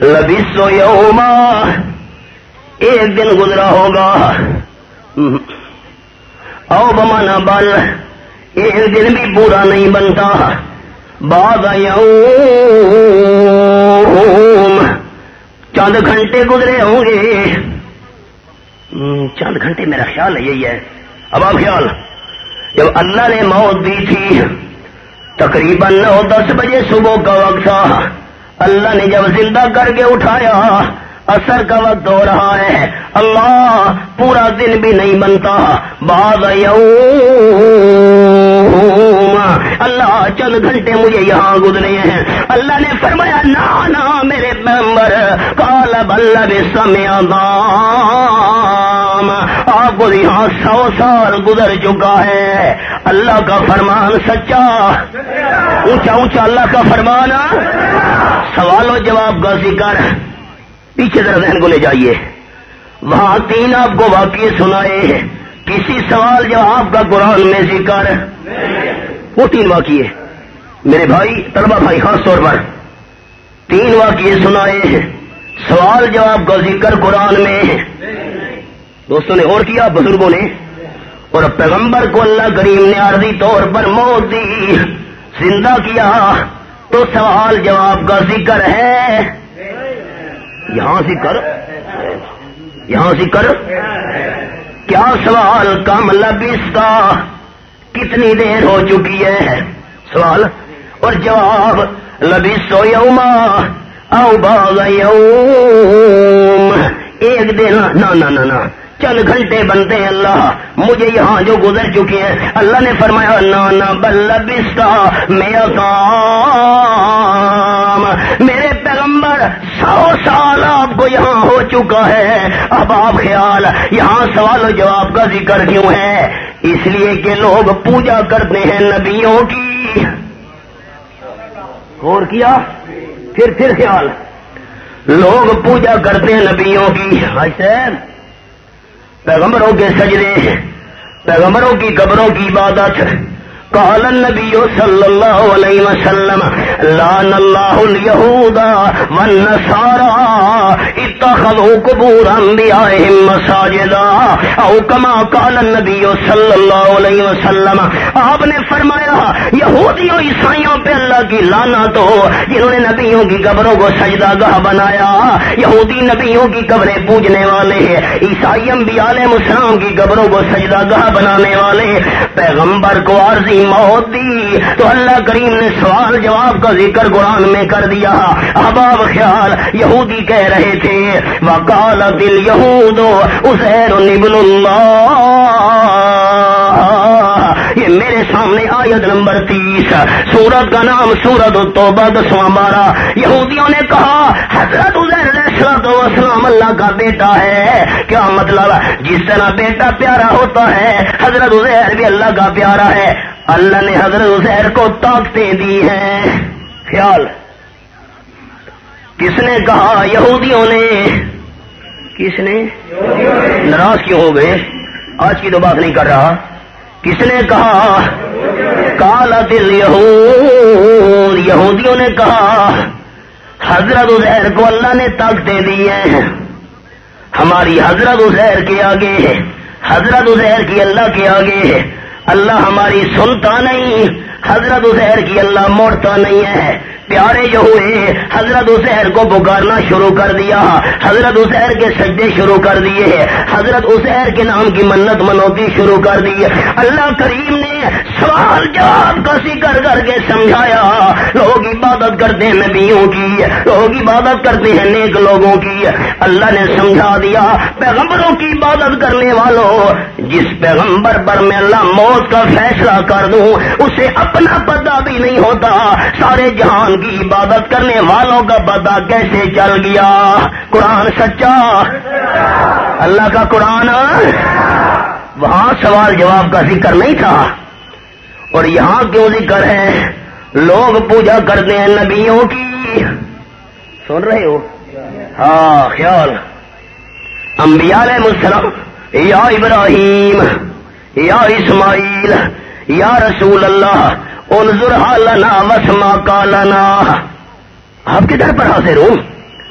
Speaker 2: لبیسو یوما، ایک دن گزرا ہوگا۔ او بمانا بل ایک دن بھی پورا نہیں بنتا۔ بعد چند گھنٹے گزرے ہوں گے۔ چند گھنٹے میرا خیال ہے یہی ہے۔ اب آپ خیال، جب اللہ نے موت دی تھی تقریباً نو دس بجے صبح کا وقت تھا۔ اللہ نے جب زندہ کر کے اٹھایا، اثر کا وقت ہو رہا ہے۔ اللہ پورا دن بھی نہیں بنتا بعض اللہ چند گھنٹے مجھے یہاں گزرے ہیں۔ اللہ نے فرمایا نا میرے ممبر کال بل سمیا آپ یہاں سو سال گزر چکا ہے۔ اللہ کا فرمان سچا۔ اونچا اونچا اللہ کا فرمان۔ سوال و جواب کا ذکر۔ پیچھے ذرا ذہن کو لے جائیے۔ وہاں تین آپ کو واقعی سنائے۔ کسی سوال جواب کا قرآن میں ذکر۔ وہ تین واقعے۔ میرے بھائی طلبا بھائی، خاص طور پر۔ تین واقعے سنائے۔ سوال جواب کا ذکر قرآن میں۔ دوستوں نے اور کیا، بزرگوں نے، اور پیغمبر کو اللہ کریم نے عرضی طور پر موت دی۔ زندہ کیا؟ تو سوال جواب کا ذکر ہے۔ یہاں سے کر یہاں سے کر کیا سوال کم لبیس کا؟ کتنی دیر ہو چکی ہے؟ سوال۔ اور جواب لبیسو یوما او باغ یوم۔ ایک دن نہ نہ نہ۔ چند گھنٹے بنتے ہیں اللہ، مجھے یہاں جو گزر چکے ہیں، اللہ نے فرمایا، نانا بل بستا میرا کام میرے پیغمبر، سو سال آپ کو یہاں ہو چکا ہے۔ اب آپ خیال، یہاں سوال و جواب کا ذکر کیوں ہے؟ اس لیے کہ لوگ پوجا کرتے ہیں نبیوں کی۔ اور کیا؟ پھر پھر خیال۔ لوگ پوجا کرتے ہیں نبیوں کی۔ پیغمبروں کے سجدے پیغمبروں کی قبروں کی عبادت قال النبي صلى الله عليه وسلم، لعن الله اليهود والنصارى، اتخذوا قبور انبيائهم مساجدا او كما قال النبي صلى الله عليه وسلم، آپ نے فرمایا، یہودیوں، عیسائیوں پہ اللہ کی لانا تو جنہوں نے نبیوں کی قبروں کو سجدہ گاہ بنایا، یہودی نبیوں کی قبریں پوجنے والے عیسائی انبیاء علیہ السلام کی قبروں کو سجدہ گاہ بنانے والے پیغمبر کو عارضی موت دی تو اللہ کریم نے سوال جواب کا ذکر قرآن میں کر دیا۔ اب آپ خیال، یہودی کہہ رہے تھے وکال دل یہود اسیر نبل اللہ۔ یہ میرے سامنے آیت نمبر تیس، سورت کا نام سورت توبہ دسواں بارہ۔ یہودیوں نے کہا، حضرت اسلام اللہ کا بیٹا ہے۔ کیا مطلب؟ جس طرح بیٹا پیارا ہوتا ہے، حضرت عزیر بھی اللہ کا پیارا ہے۔ اللہ نے حضرت عزیر کو طاقتیں دی ہیں۔ خیال۔ کس نے کہا یہودیوں نے؟ کس نے؟ ناراض کیوں ہو گئے؟ آج کی تو بات نہیں کر رہا۔ کس نے کہا؟ کالا دل یہود یہودیوں نے کہا، حضرت عزیر کو اللہ نے طاقتیں دی ہیں۔ ہماری حضرت عزیر کے آگے حضرت عزیر کی اللہ کے آگے اللہ ہماری سنتا نہیں حضرت عزیر کی اللہ موڑتا نہیں ہے۔ پیارے جو ہوئے، حضرت اسیر کو پکارنا شروع کر دیا۔ حضرت اسیر کے سجدے شروع کر دیے۔ حضرت اسیر کے نام کی منت منوتی شروع کر دی۔ اللہ کریم نے سوال جواب کسی کر کر کے سمجھایا۔ لوگ عبادت کرتے ہیں نبیوں کی، لوگ عبادت کرتے ہیں نیک لوگوں کی۔ اللہ نے سمجھا دیا، پیغمبروں کی عبادت کرنے والوں، جس پیغمبر پر میں اللہ موت کا فیصلہ کر دوں، اسے اپنا پتہ بھی نہیں ہوتا۔ سارے جہان کی عبادت کرنے والوں کا پتا کیسے چل گیا؟ قرآن سچا؟ اللہ کا قرآن؟ وہاں سوال جواب کا ذکر نہیں تھا۔ اور یہاں کیوں ذکر ہے؟ لوگ پوجا کرتے ہیں نبیوں کی۔ سن رہے ہو؟ ہاں خیال۔ انبیاء علیہ السلام، یا ابراہیم، یا اسماعیل، یا رسول اللہ انظر حالنا وسما کالنا آپ کدھر پر حاضر ہوں۔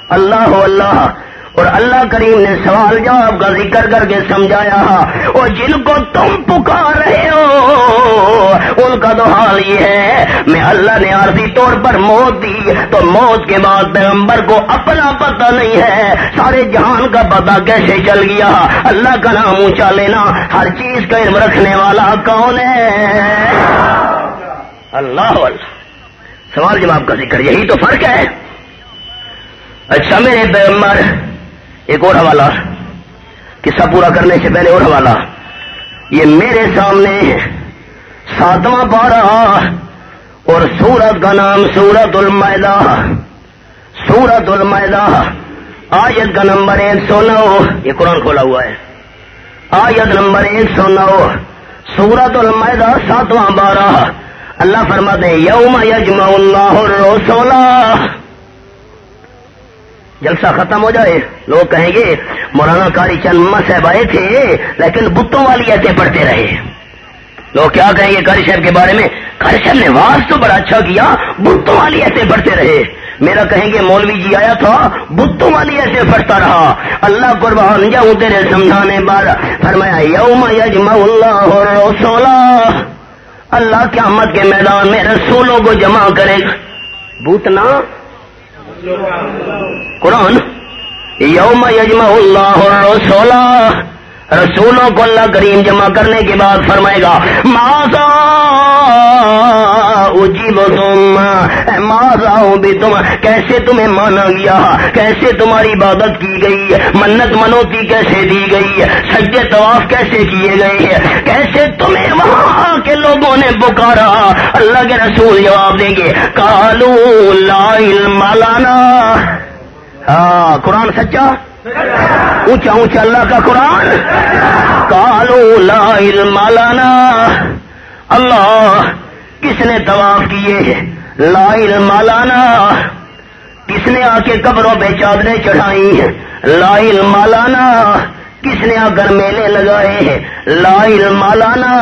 Speaker 2: اللہ اللہ۔ اور اللہ کریم نے سوال جواب کا ذکر کر کے سمجھایا۔ اور جن کو تم پکار رہے ہو، ان کا تو حال یہ ہے، میں اللہ نے عارضی طور پر موت دی۔ تو موت کے بعد پیغمبر کو اپنا پتہ نہیں ہے۔ سارے جہان کا پتہ کیسے چل گیا۔ اللہ کا نام اونچا لینا۔ ہر چیز کا علم رکھنے والا کون ہے؟ اللہ اللہ۔ سوال جواب کا ذکر، یہی تو فرق ہے۔ اچھا میرے پیغمبر، ایک اور حوالہ۔ قصہ پورا کرنے سے پہلے اور حوالہ۔ یہ میرے سامنے ساتواں پارا اور سورت کا نام سورت المائدہ سورت المائدہ آیت کا نمبر ایک سو نو۔ یہ قرآن کھولا ہوا ہے۔ آیت نمبر ایک سو نو سورت المائدہ ساتواں بارہ اللہ فرماتے یوم یجمع اللہ الرسولہ جلسہ ختم ہو جائے، لوگ کہیں گے، مولانا کاری چند صاحب آئے تھے، لیکن بتوں والی ایسے پڑھتے رہے۔ لوگ کیا کہیں گے کاری صاحب کے بارے میں؟ کاری صاحب نے واس تو بڑا اچھا کیا، بتوں والی ایسے پڑھتے رہے۔ میرا کہیں گے، مولوی جی آیا تھا، بتوں والی ایسے پڑھتا رہا۔ اللہ قربان جاؤں تیرے سمجھانے پر، فرمایا، یوم یجمع اللہ الرسولہ اللہ قیامت کے میدان میں رسولوں کو جمع کرے گا بوتنا؟ قرآن؟ یوم یجما اللہ رسولہ رسولوں کو اللہ کریم جمع کرنے کے بعد فرمائے گا ماسا اجیب تم ماسا بھی تم. کیسے تمہیں مانا گیا؟ کیسے تمہاری عبادت کی گئی؟ منت منوتی کیسے دی گئی؟ سجے طواف کیسے کیے گئے؟ کیسے تمہیں وہاں کے لوگوں نے پکارا؟ اللہ کے رسول جواب دیں گے کالو لا مالانا ہاں قرآن سچا؟ اونچا اونچا اللہ کا قرآن؟ کالو لا علم لانا اللہ کس نے طواف کیے؟ لائل مالانا کس نے آ کے قبروں پہ چادریں چڑھائی لائل مالانا کس نے آ کر میلے لگائے؟ لائل مالانا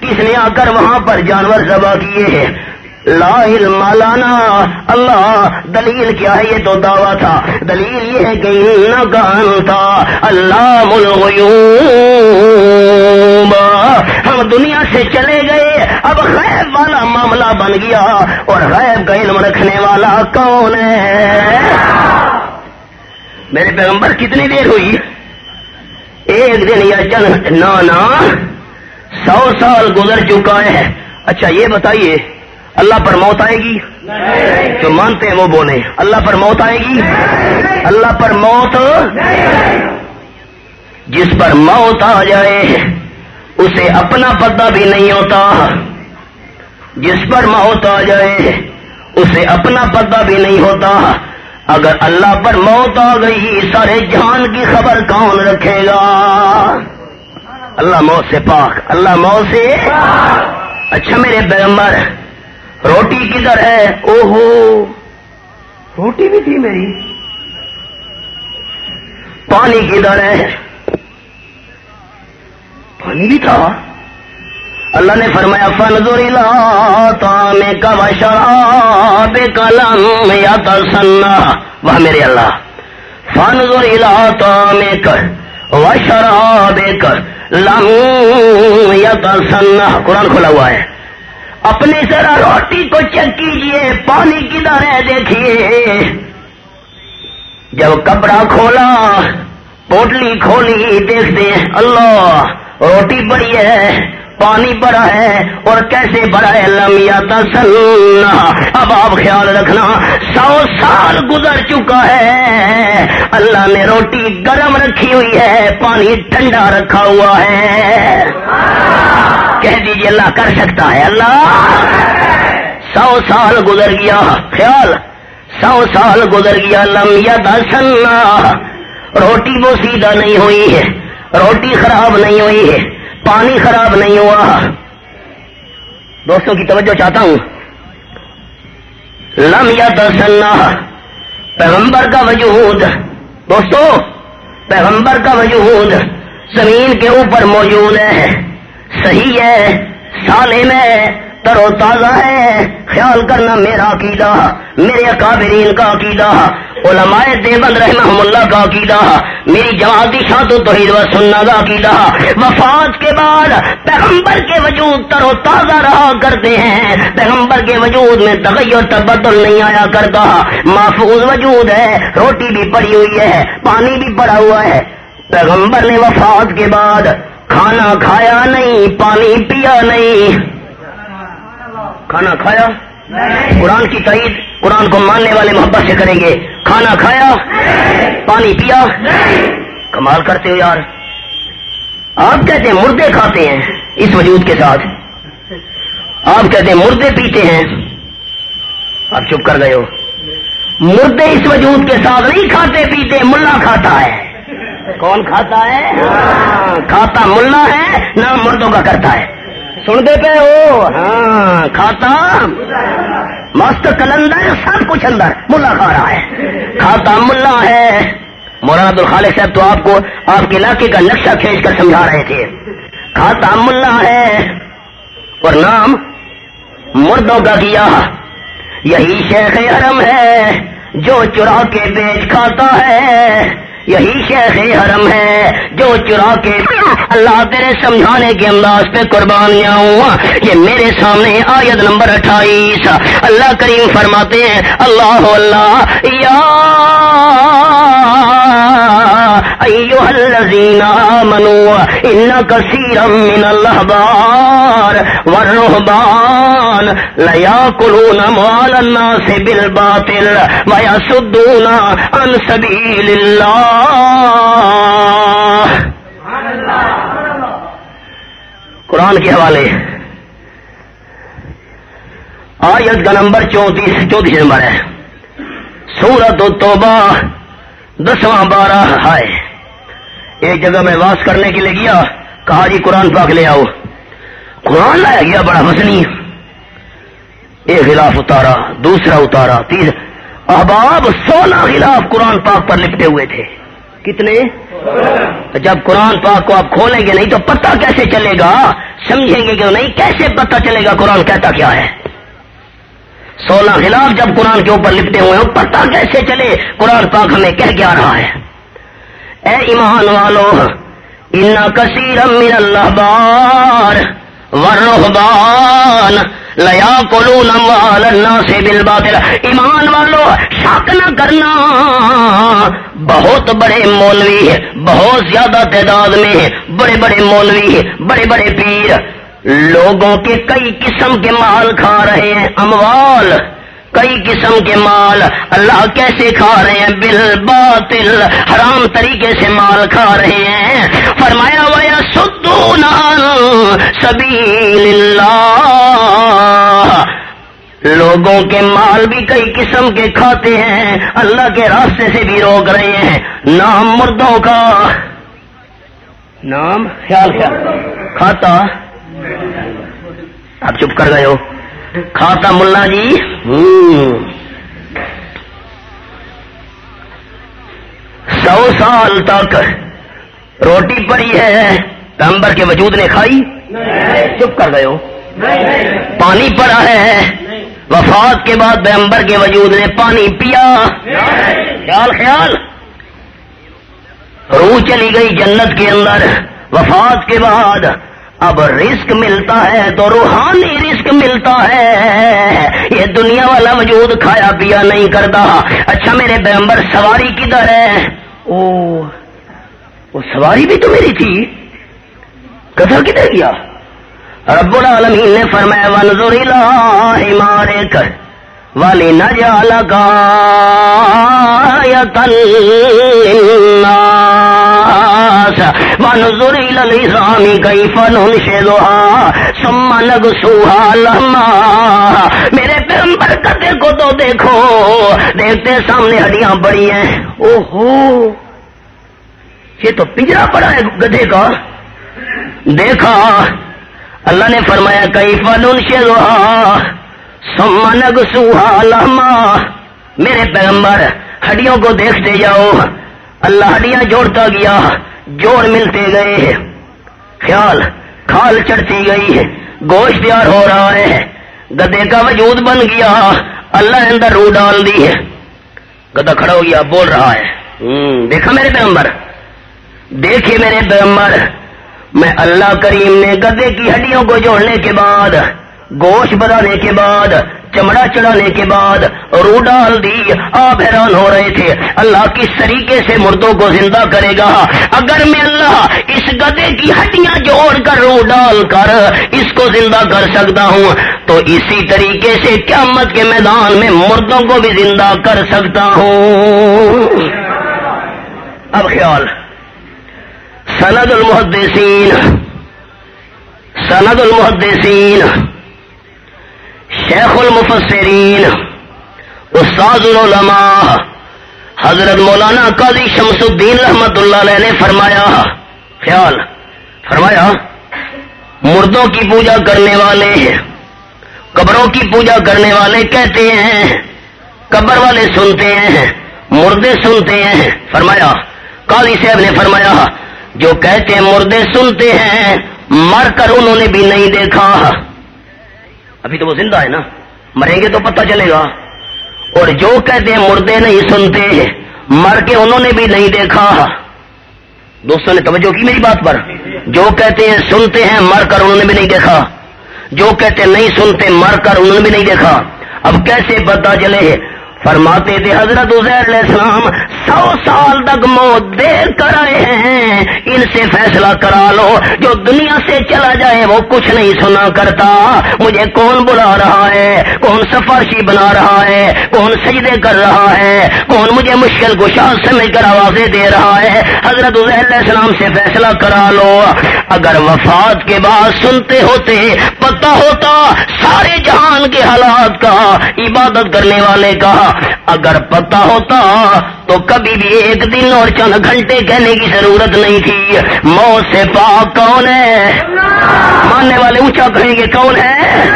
Speaker 2: کس نے آ کر وہاں پر جانور ذبح کیے؟ لا علم لانا اللہ، دلیل کیا ہے یہ تو دعویٰ تھا۔ دلیل یہ ہے کہ کان تھا۔ اللہ ہم دنیا سے چلے گئے۔ اب غیب والا معاملہ بن گیا۔ اور غیب کا علم رکھنے والا کون ہے؟ میرے پیغمبر، کتنی دیر ہوئی؟ ایک دن یا چند، نانا، سو سال گزر چکا ہے۔ اچھا یہ بتائیے اللہ پر موت آئے گی؟ جو مانتے ہیں وہ بولے اللہ پر موت آئے گی؟ اللہ پر موت جس پر موت آ جائے، اسے اپنا پتہ بھی نہیں ہوتا۔ جس پر موت آ جائے، اسے اپنا پتہ بھی نہیں ہوتا۔ اگر اللہ پر موت آ گئی، سارے جان کی خبر کون رکھے گا؟ اللہ موت سے پاک، اللہ موت سے اچھا میرے پیغمبر روٹی کدھر ہے؟ او ہو روٹی بھی تھی میری۔ پانی کدھر ہے؟ پانی بھی تھا۔ اللہ نے فرمایا فن زوری میں کب شراب کلم یا تسنا وہ میرے اللہ۔ فن زوری میں کر و شراب کر لم یا تسنا قرآن کھلا ہوا ہے۔ اپنی ذرا روٹی کو چیک کیجیے، پانی کدھر ہے دیکھیے جب کپڑا کھولا، پوٹلی کھولی، دیکھتے اللہ، روٹی بڑی ہے، پانی بڑا ہے، اور کیسے بڑا ہے؟ لمیا تسلنا اب آپ خیال رکھنا، سو سال گزر چکا ہے۔ اللہ نے روٹی گرم رکھی ہوئی ہے، پانی ٹھنڈا رکھا ہوا ہے۔ کہہ دیجیے اللہ کر سکتا ہے اللہ۔ سو سال گزر گیا، خیال۔ سو سال گزر گیا لمیا دسنا روٹی وہ سیدھا نہیں ہوئی ہے، روٹی خراب نہیں ہوئی ہے، پانی خراب نہیں ہوا۔ دوستوں کی توجہ چاہتا ہوں۔ لم یا دسنا پیغمبر کا وجود۔ دوستو پیغمبر کا وجود زمین کے اوپر موجود ہے۔ صحیح ہے سالے میں تر و تازہ ہے۔ خیال کرنا میرا عقیدہ، میرے اکابرین کا عقیدہ، علماء دیوبند رحمہ اللہ کا عقیدہ، میری جماعتی شاد و توحید و سننا کا عقیدہ۔ وفات کے بعد پیغمبر کے وجود تر و تازہ رہا کرتے ہیں۔ پیغمبر کے وجود میں تغیر تبدل نہیں آیا کرتا۔ محفوظ وجود ہے، روٹی بھی پڑی ہوئی ہے، پانی بھی پڑا ہوا ہے۔ پیغمبر نے وفات کے بعد کھانا کھایا نہیں، پانی پیا نہیں۔ کھانا کھایا؟ قرآن کی تعید قرآن کو ماننے والے محبت سے کریں گے۔ کھانا کھایا؟ پانی پیا۔ کمال کرتے ہو یار۔ آپ کہتے ہیں مردے کھاتے ہیں اس وجود کے ساتھ۔ آپ کہتے ہیں مردے پیتے ہیں۔ آپ چپ کر گئے ہو۔ مردے اس وجود کے ساتھ نہیں کھاتے، پیتے، ملا کھاتا ہے۔ کون کھاتا ہے؟ کھاتا ملا ہے، نہ مردوں کا کرتا ہے۔ سنتے پہ ہو؟ ہاں کھاتا۔ مست کلندر، سب کچھ اندر۔ ملا کھا رہا ہے۔ کھاتا ملا ہے۔ مولانا الخال صاحب تو آپ کو آپ کے علاقے کا نقشہ کھینچ کر سمجھا رہے تھے۔ کھاتا ملا ہے۔ اور نام مردوں کا کیا یہی شیخ حرم ہے جو چرا کے بیچ کھاتا ہے۔ یہی شیخ حرم ہے جو چرا کے اللہ تیرے سمجھانے کے انداز پہ قربانیاں ہوں یہ میرے سامنے آیت نمبر اٹھائیس۔ اللہ کریم فرماتے ہیں، اللہ اللہ، یا ایوہ الذین آمنوا، ان کثیرا من الاحبار والرهبان لیاکلون مال الناس بالباطل ویسدون عن سبیل اللہ۔ قرآن کے حوالے۔ آیت کا نمبر چونتیس چونتیس نمبر ہے۔ سورت توبہ دسواں بارہ ہے۔ ایک جگہ میں واس کرنے کے لیے گیا، کہا جی قرآن پاک لے آؤ۔ قرآن لایا گیا، بڑا وزنی ایک خلاف اتارا، دوسرا اتارا، تیسرا۔ احباب سولہ خلاف قرآن پاک پر لپٹے ہوئے تھے۔ کتنے؟ جب قرآن پاک کو آپ کھولیں گے، نہیں تو پتہ کیسے چلے گا؟ سمجھیں گے کہ نہیں، کیسے پتہ چلے گا قرآن کہتا کیا ہے؟ سولہ خلاف جب قرآن کے اوپر لپٹے ہوئے ہو پتہ کیسے چلے؟ قرآن پاک ہمیں کہہ کے آ رہا ہے۔ اے ایمان والو ان کثیر من اللہ بار ورحبان لیا کلو نمال سے بل باطل ایمان والو، شک نہ کرنا۔ بہت بڑے مولوی ہے بہت زیادہ تعداد میں ہے بڑے بڑے مولوی ہے بڑے بڑے پیر۔ لوگوں کے کئی قسم کے مال کھا رہے ہیں، اموال۔ کئی قسم کے مال اللہ کیسے کھا رہے ہیں؟ بل باطل حرام طریقے سے مال کھا رہے ہیں۔ فرمایا ویا سدو سبیل اللہ لوگوں کے مال بھی کئی قسم کے کھاتے ہیں۔ اللہ کے راستے سے بھی روک رہے ہیں۔ نام مردوں کا۔ نام؟ خیال خیال۔ کھاتا؟ آپ چپ کر گئے ہو۔ کھاتا ملا جی۔ سو سال تک روٹی پڑی ہے پیمبر کے وجود نے کھائی؟ چپ کر گئے ہو۔ پانی پڑا ہے۔ وفات کے بعد پیمبر کے وجود نے پانی پیا۔ خیال خیال۔ روح چلی گئی جنت کے اندر۔ وفات کے بعد اب رزق ملتا ہے تو روحانی رزق ملتا ہے۔ یہ دنیا والا وجود کھایا پیا نہیں کرتا۔ اچھا میرے پیمبر سواری کدھر ہے؟ او، وہ سواری بھی تو میری تھی۔ کدھر کدھر گیا؟ رب العالمین نے فرمایا، ونظر الہ مارے کر والی نجال کا ونظر الى الاسلام كيف ننشدها. ثم نغسوها لما میرے پیغمبر کتے کو تو دیکھو. دیکھتے سامنے ہڈیاں بڑی ہیں. اوہو. یہ تو پنجرا پڑا ہے گدھے کا. دیکھا. اللہ نے فرمایا کئی فن سے سمنگ سوہا لما میرے پیغمبر، ہڈیوں کو دیکھتے جاؤ۔ اللہ ہڈیاں جوڑتا گیا، جوڑ ملتے گئے۔ خیال، کھال چڑھتی گئی۔ گوشت تیار ہو رہا ہے۔ گدے کا وجود بن گیا۔ اللہ نے اندر روح ڈال دی ہے۔ گدا کھڑا ہو گیا، بول رہا ہے۔ دیکھا میرے پیغمبر؟ دیکھے میرے پیغمبر، میں اللہ کریم نے گدے کی ہڈیوں کو جوڑنے کے بعد گوشت بنانے کے بعد، چمڑا چڑھانے کے بعد رو ڈال دی، آپ حیران ہو رہے تھے۔ اللہ کس طریقے سے مردوں کو زندہ کرے گا؟ اگر میں اللہ اس گدے کی ہڈیاں جوڑ کر رو ڈال کر اس کو زندہ کر سکتا ہوں، تو اسی طریقے سے قیامت کے میدان میں مردوں کو بھی زندہ کر سکتا ہوں۔ اب خیال۔ سند المحدثین سند المحدثین۔ شیخ المفسرین استاد العلماء، حضرت مولانا قاضی شمس الدین رحمت اللہ علیہ نے فرمایا، خیال، فرمایا، مردوں کی پوجا کرنے والے، قبروں کی پوجا کرنے والے کہتے ہیں، قبر والے سنتے ہیں، مردے سنتے ہیں، فرمایا، قاضی صاحب نے فرمایا، جو کہتے ہیں مردے سنتے ہیں، مر کر انہوں نے بھی نہیں دیکھا۔ ابھی تو وہ زندہ ہے نا۔ مریں گے تو پتہ چلے گا۔ اور جو کہتے ہیں مردے نہیں سنتے، مر کے انہوں نے بھی نہیں دیکھا۔ دوستوں نے توجہ کی میری بات پر؟ جو کہتے ہیں سنتے ہیں، مر کر انہوں نے بھی نہیں دیکھا۔ جو کہتے نہیں سنتے، مر کر انہوں نے بھی نہیں دیکھا۔ اب کیسے پتا چلے فرماتے تھے، حضرت عزیر علیہ السلام، سو سال تک موت دیر کر آئے ہیں۔ ان سے فیصلہ کرا لو، جو دنیا سے چلا جائے وہ کچھ نہیں سنا کرتا۔ مجھے کون بلا رہا ہے؟ کون سفارشی بنا رہا ہے؟ کون سجدے کر رہا ہے؟ کون مجھے مشکل گشا سمجھ کر آوازیں دے رہا ہے؟ حضرت عزیر علیہ السلام سے فیصلہ کرا لو۔ اگر وفات کے بعد سنتے ہوتے، پتہ ہوتا، سارے جہان کے حالات کا، عبادت کرنے والے کا اگر پتا ہوتا تو کبھی بھی ایک دن اور چند گھنٹے کہنے کی ضرورت نہیں تھی۔ موت سے پاک کون ہے؟ ماننے والے اونچا کہیں گے کون ہے؟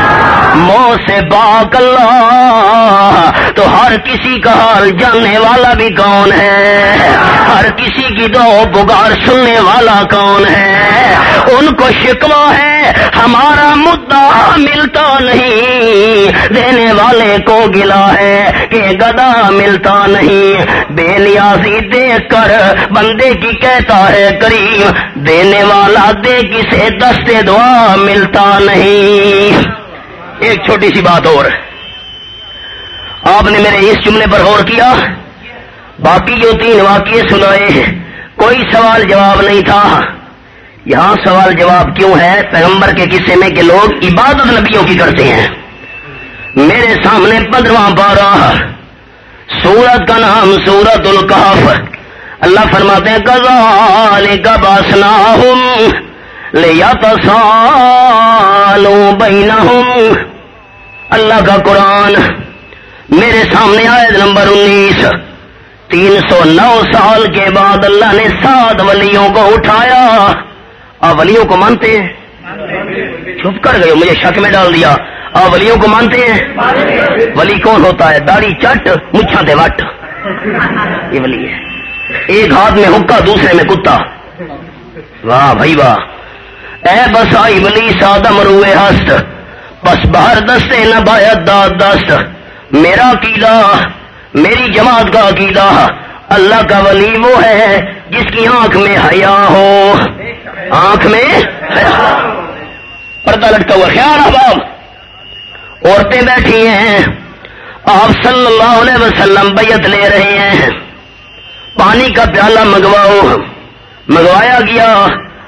Speaker 2: موت سے پاک اللہ۔ تو ہر کسی کا حال جاننے والا بھی کون ہے؟ ہر کسی کی دو بگار سننے والا کون ہے؟ ان کو شکوا ہے، ہمارا مدعا ملتا نہیں۔ دینے والے کو گلا ہے کہ گدا ملتا نہیں۔ بے نیازی دیکھ کر، بندے کی کہتا ہے کریم، دینے والا دے کسے دستے دعا ملتا نہیں۔ ایک چھوٹی سی بات اور۔ آپ نے میرے اس جملے پر غور کیا؟ باقی جو تین واقعے سنائے کوئی سوال جواب نہیں تھا۔ یہاں سوال جواب کیوں ہے؟ پیغمبر کے قصے میں کہ لوگ عبادت نبیوں کی کرتے ہیں۔ میرے سامنے پندرواں بارہ سورت کا نام سورت القاف اللہ فرماتے ہیں کزال کا باسنا ہوں لے یا بہین اللہ کا قرآن میرے سامنے آئے نمبر انیس، تین سو نو سال کے بعد اللہ نے سات ولیوں کو اٹھایا۔ آپ ولیوں کو مانتے ہیں؟ چھپ کر گئے مجھے شک میں ڈال دیا۔ آپ ولیوں کو مانتے ہیں؟ ولی کون ہوتا ہے؟ داڑھی، چٹ مچھا دے وٹ۔ یہ ولی ہے۔ ایک ہاتھ میں حکا، دوسرے میں کتا۔ واہ بھائی واہ۔ اے بس آئی ولی سادم روئے ہست۔ بس باہر دستے نہ باید داد دست۔ میرا عقیدہ میری جماعت کا عقیدہ اللہ کا ولی وہ ہے جس کی آنکھ میں حیا ہو۔ آنکھ میں پردہ لٹکا ہوا، خیال احباب۔ عورتیں بیٹھی ہیں۔ آپ صلی اللہ علیہ وسلم بیت لے رہے ہیں۔ پانی کا پیالہ منگواؤ۔ منگوایا گیا۔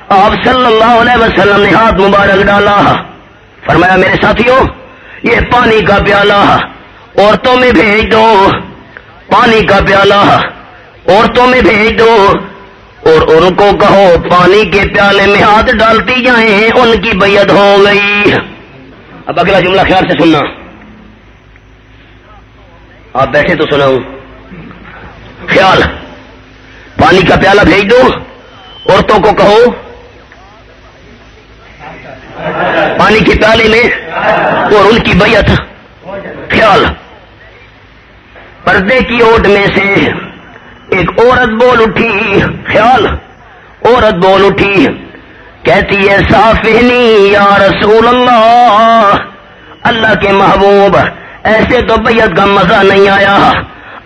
Speaker 2: آپ صلی اللہ علیہ وسلم نے ہاتھ مبارک ڈالا۔ فرمایا، میرے ساتھیوں یہ پانی کا پیالہ عورتوں میں بھیج دو۔ پانی کا پیالہ عورتوں میں بھیج دو۔ اور ان کو کہو، پانی کے پیالے میں ہاتھ ڈالتی جائیں، ان کی بیعت ہو گئی۔ اب اگلا جملہ خیال سے سننا۔ آپ بیٹھے تو سناؤں۔ خیال، پانی کا پیالہ بھیج دو، عورتوں کو کہو۔ پانی کے پیالے میں اور ان کی بیعت۔ خیال، پردے کی اوٹ میں سے ایک عورت بول اٹھی۔ خیال، عورت بول اٹھی۔ کہتی ہے صافنی یا رسول اللہ. اللہ کے محبوب، ایسے تو بیت کا مزہ نہیں آیا۔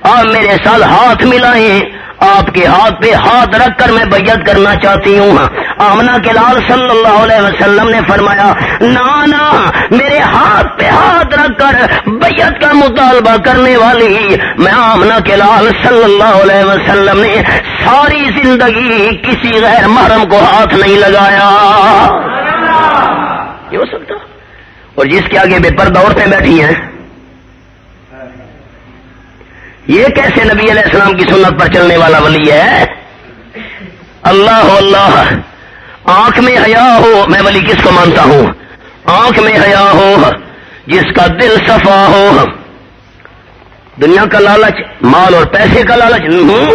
Speaker 2: آپ میرے ساتھ ہاتھ ملائیں آپ کے ہاتھ پہ ہاتھ رکھ کر میں بیعت کرنا چاہتی ہوں۔ آمنا کے لال صلی اللہ علیہ وسلم نے فرمایا، نانا، میرے ہاتھ پہ ہاتھ رکھ کر بیعت کا مطالبہ کرنے والی، میں آمنا کے لال صلی اللہ علیہ وسلم نے ساری زندگی کسی غیر محرم کو ہاتھ نہیں لگایا۔ یہ ہو سکتا۔ اور جس کے آگے بے پردہ عورتیں بیٹھی ہیں یہ کیسے نبی علیہ السلام کی سنت پر چلنے والا ولی ہے؟ اللہ اللہ، آنکھ میں حیا ہو، میں ولی کس کو مانتا ہوں؟ آنکھ میں حیا ہو، جس کا دل صفا ہو۔ دنیا کا لالچ، مال اور پیسے کا لالچ نہیں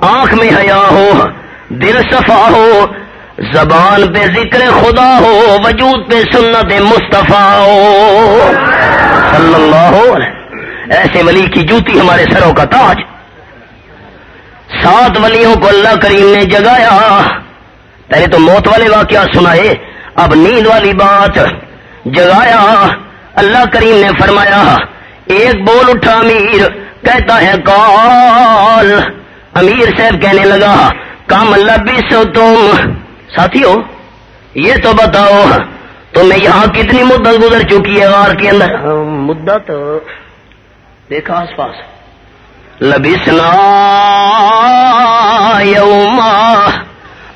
Speaker 2: آنکھ میں حیا ہو، دل صفا ہو، زبان پہ ذکر خدا ہو، وجود پہ سنت مصطفیٰ ہو۔ صلی اللہ علیہ ایسے ولی کی جوتی ہمارے سروں کا تاج۔ سات ولیوں کو اللہ کریم نے جگایا۔ پہلے تو موت والے واقعہ سنائے، اب نیند والی بات۔ جگایا۔ اللہ کریم نے فرمایا، ایک بول اٹھا میر کہتا ہے، کال امیر صاحب کہنے لگا کام لبی سو تم ساتھی ہو یہ تو بتاؤ، تمہیں یہاں کتنی مدت گزر چکی ہے غار کے اندر؟ مدت دیکھا آس پاس۔ لبسنا یوما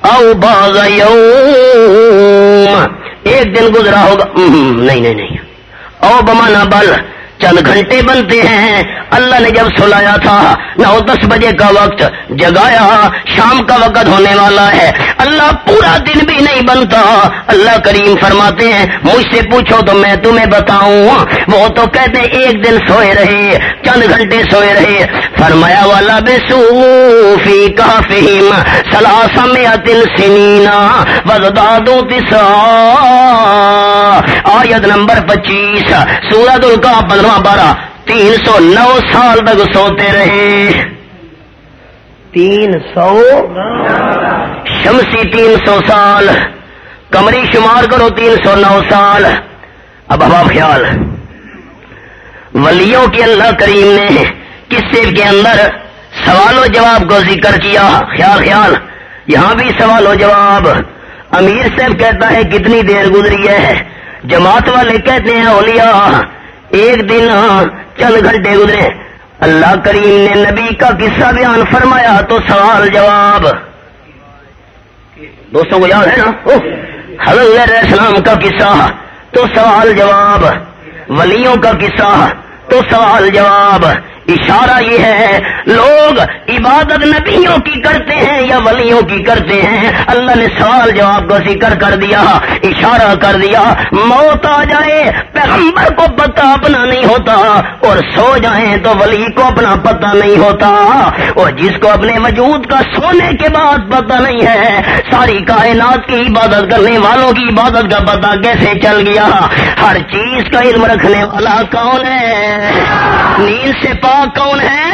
Speaker 2: او باغ یوم۔ ایک دن گزرا ہوگا۔ نہیں نہیں نہیں۔ او بمانا بل چند گھنٹے بنتے ہیں۔ اللہ نے جب سلایا تھا، نو دس بجے کا وقت، جگایا، شام کا وقت ہونے والا ہے۔ اللہ پورا دن بھی نہیں بنتا۔ اللہ کریم فرماتے ہیں، مجھ سے پوچھو تو میں تمہیں بتاؤں۔ وہ تو کہتے ایک دن سوئے رہے، چند گھنٹے سوئے رہے۔ فرمایا، والا بے سوفی کافی سلاسم دل سنینا وزدادوں تسا آیت نمبر پچیس سورت القا پندرہ بارہ، تین سو نو سال تک سوتے رہے۔ تین سو شمسی تین سو سال، کمری شمار کرو تین سو نو سال۔ اب ہوا خیال۔ ولیوں کے اللہ کریم نے قصے کے اندر سوال و جواب کو ذکر کیا۔ خیال خیال۔ یہاں بھی سوال و جواب۔ امیر صاحب کہتا ہے، کتنی دیر گزری ہے؟ جماعت والے کہتے ہیں، اولیاء ایک دن چند گھنٹے گزرے۔ اللہ کریم نے نبی کا قصہ بیان فرمایا تو سوال جواب۔ دوستوں کو یاد ہے نا؟ حضرت السلام کا قصہ تو سوال جواب۔ ولیوں کا قصہ تو سوال جواب۔ اشارہ یہ ہے، لوگ عبادت نبیوں کی کرتے ہیں یا ولیوں کی کرتے ہیں؟ اللہ نے سوال جواب کو ذکر کر دیا، اشارہ کر دیا، موت آ جائے، پیغمبر کو پتہ اپنا نہیں ہوتا، اور سو جائیں تو ولی کو اپنا پتہ نہیں ہوتا۔ اور جس کو اپنے وجود کا سونے کے بعد پتہ نہیں ہے، ساری کائنات کی عبادت کرنے والوں کی عبادت کا پتہ کیسے چل گیا؟ ہر چیز کا علم رکھنے والا کون ہے؟ نیند سے پا پاک کون ہے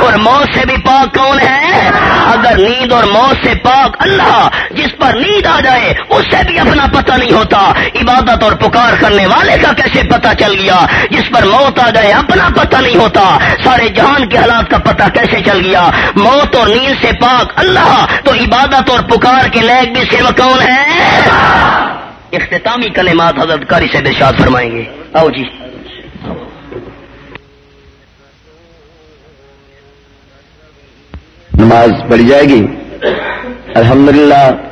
Speaker 2: اور موت سے بھی پاک کون ہے؟ اگر نیند اور موت سے پاک اللہ جس پر نیند آ جائے، اس سے بھی اپنا پتہ نہیں ہوتا۔ عبادت اور پکار کرنے والے کا کیسے پتہ چل گیا؟ جس پر موت آ جائے، اپنا پتہ نہیں ہوتا۔ سارے جہان کے حالات کا پتہ کیسے چل گیا؟ موت اور نیند سے پاک اللہ، تو عبادت اور پکار کے لیک بھی صرف کون ہے؟ اختتامی کلمات حضرت کاری سے دشاد فرمائیں گے۔ آؤ جی۔
Speaker 3: نماز پڑھی جائے گی۔ الحمدللہ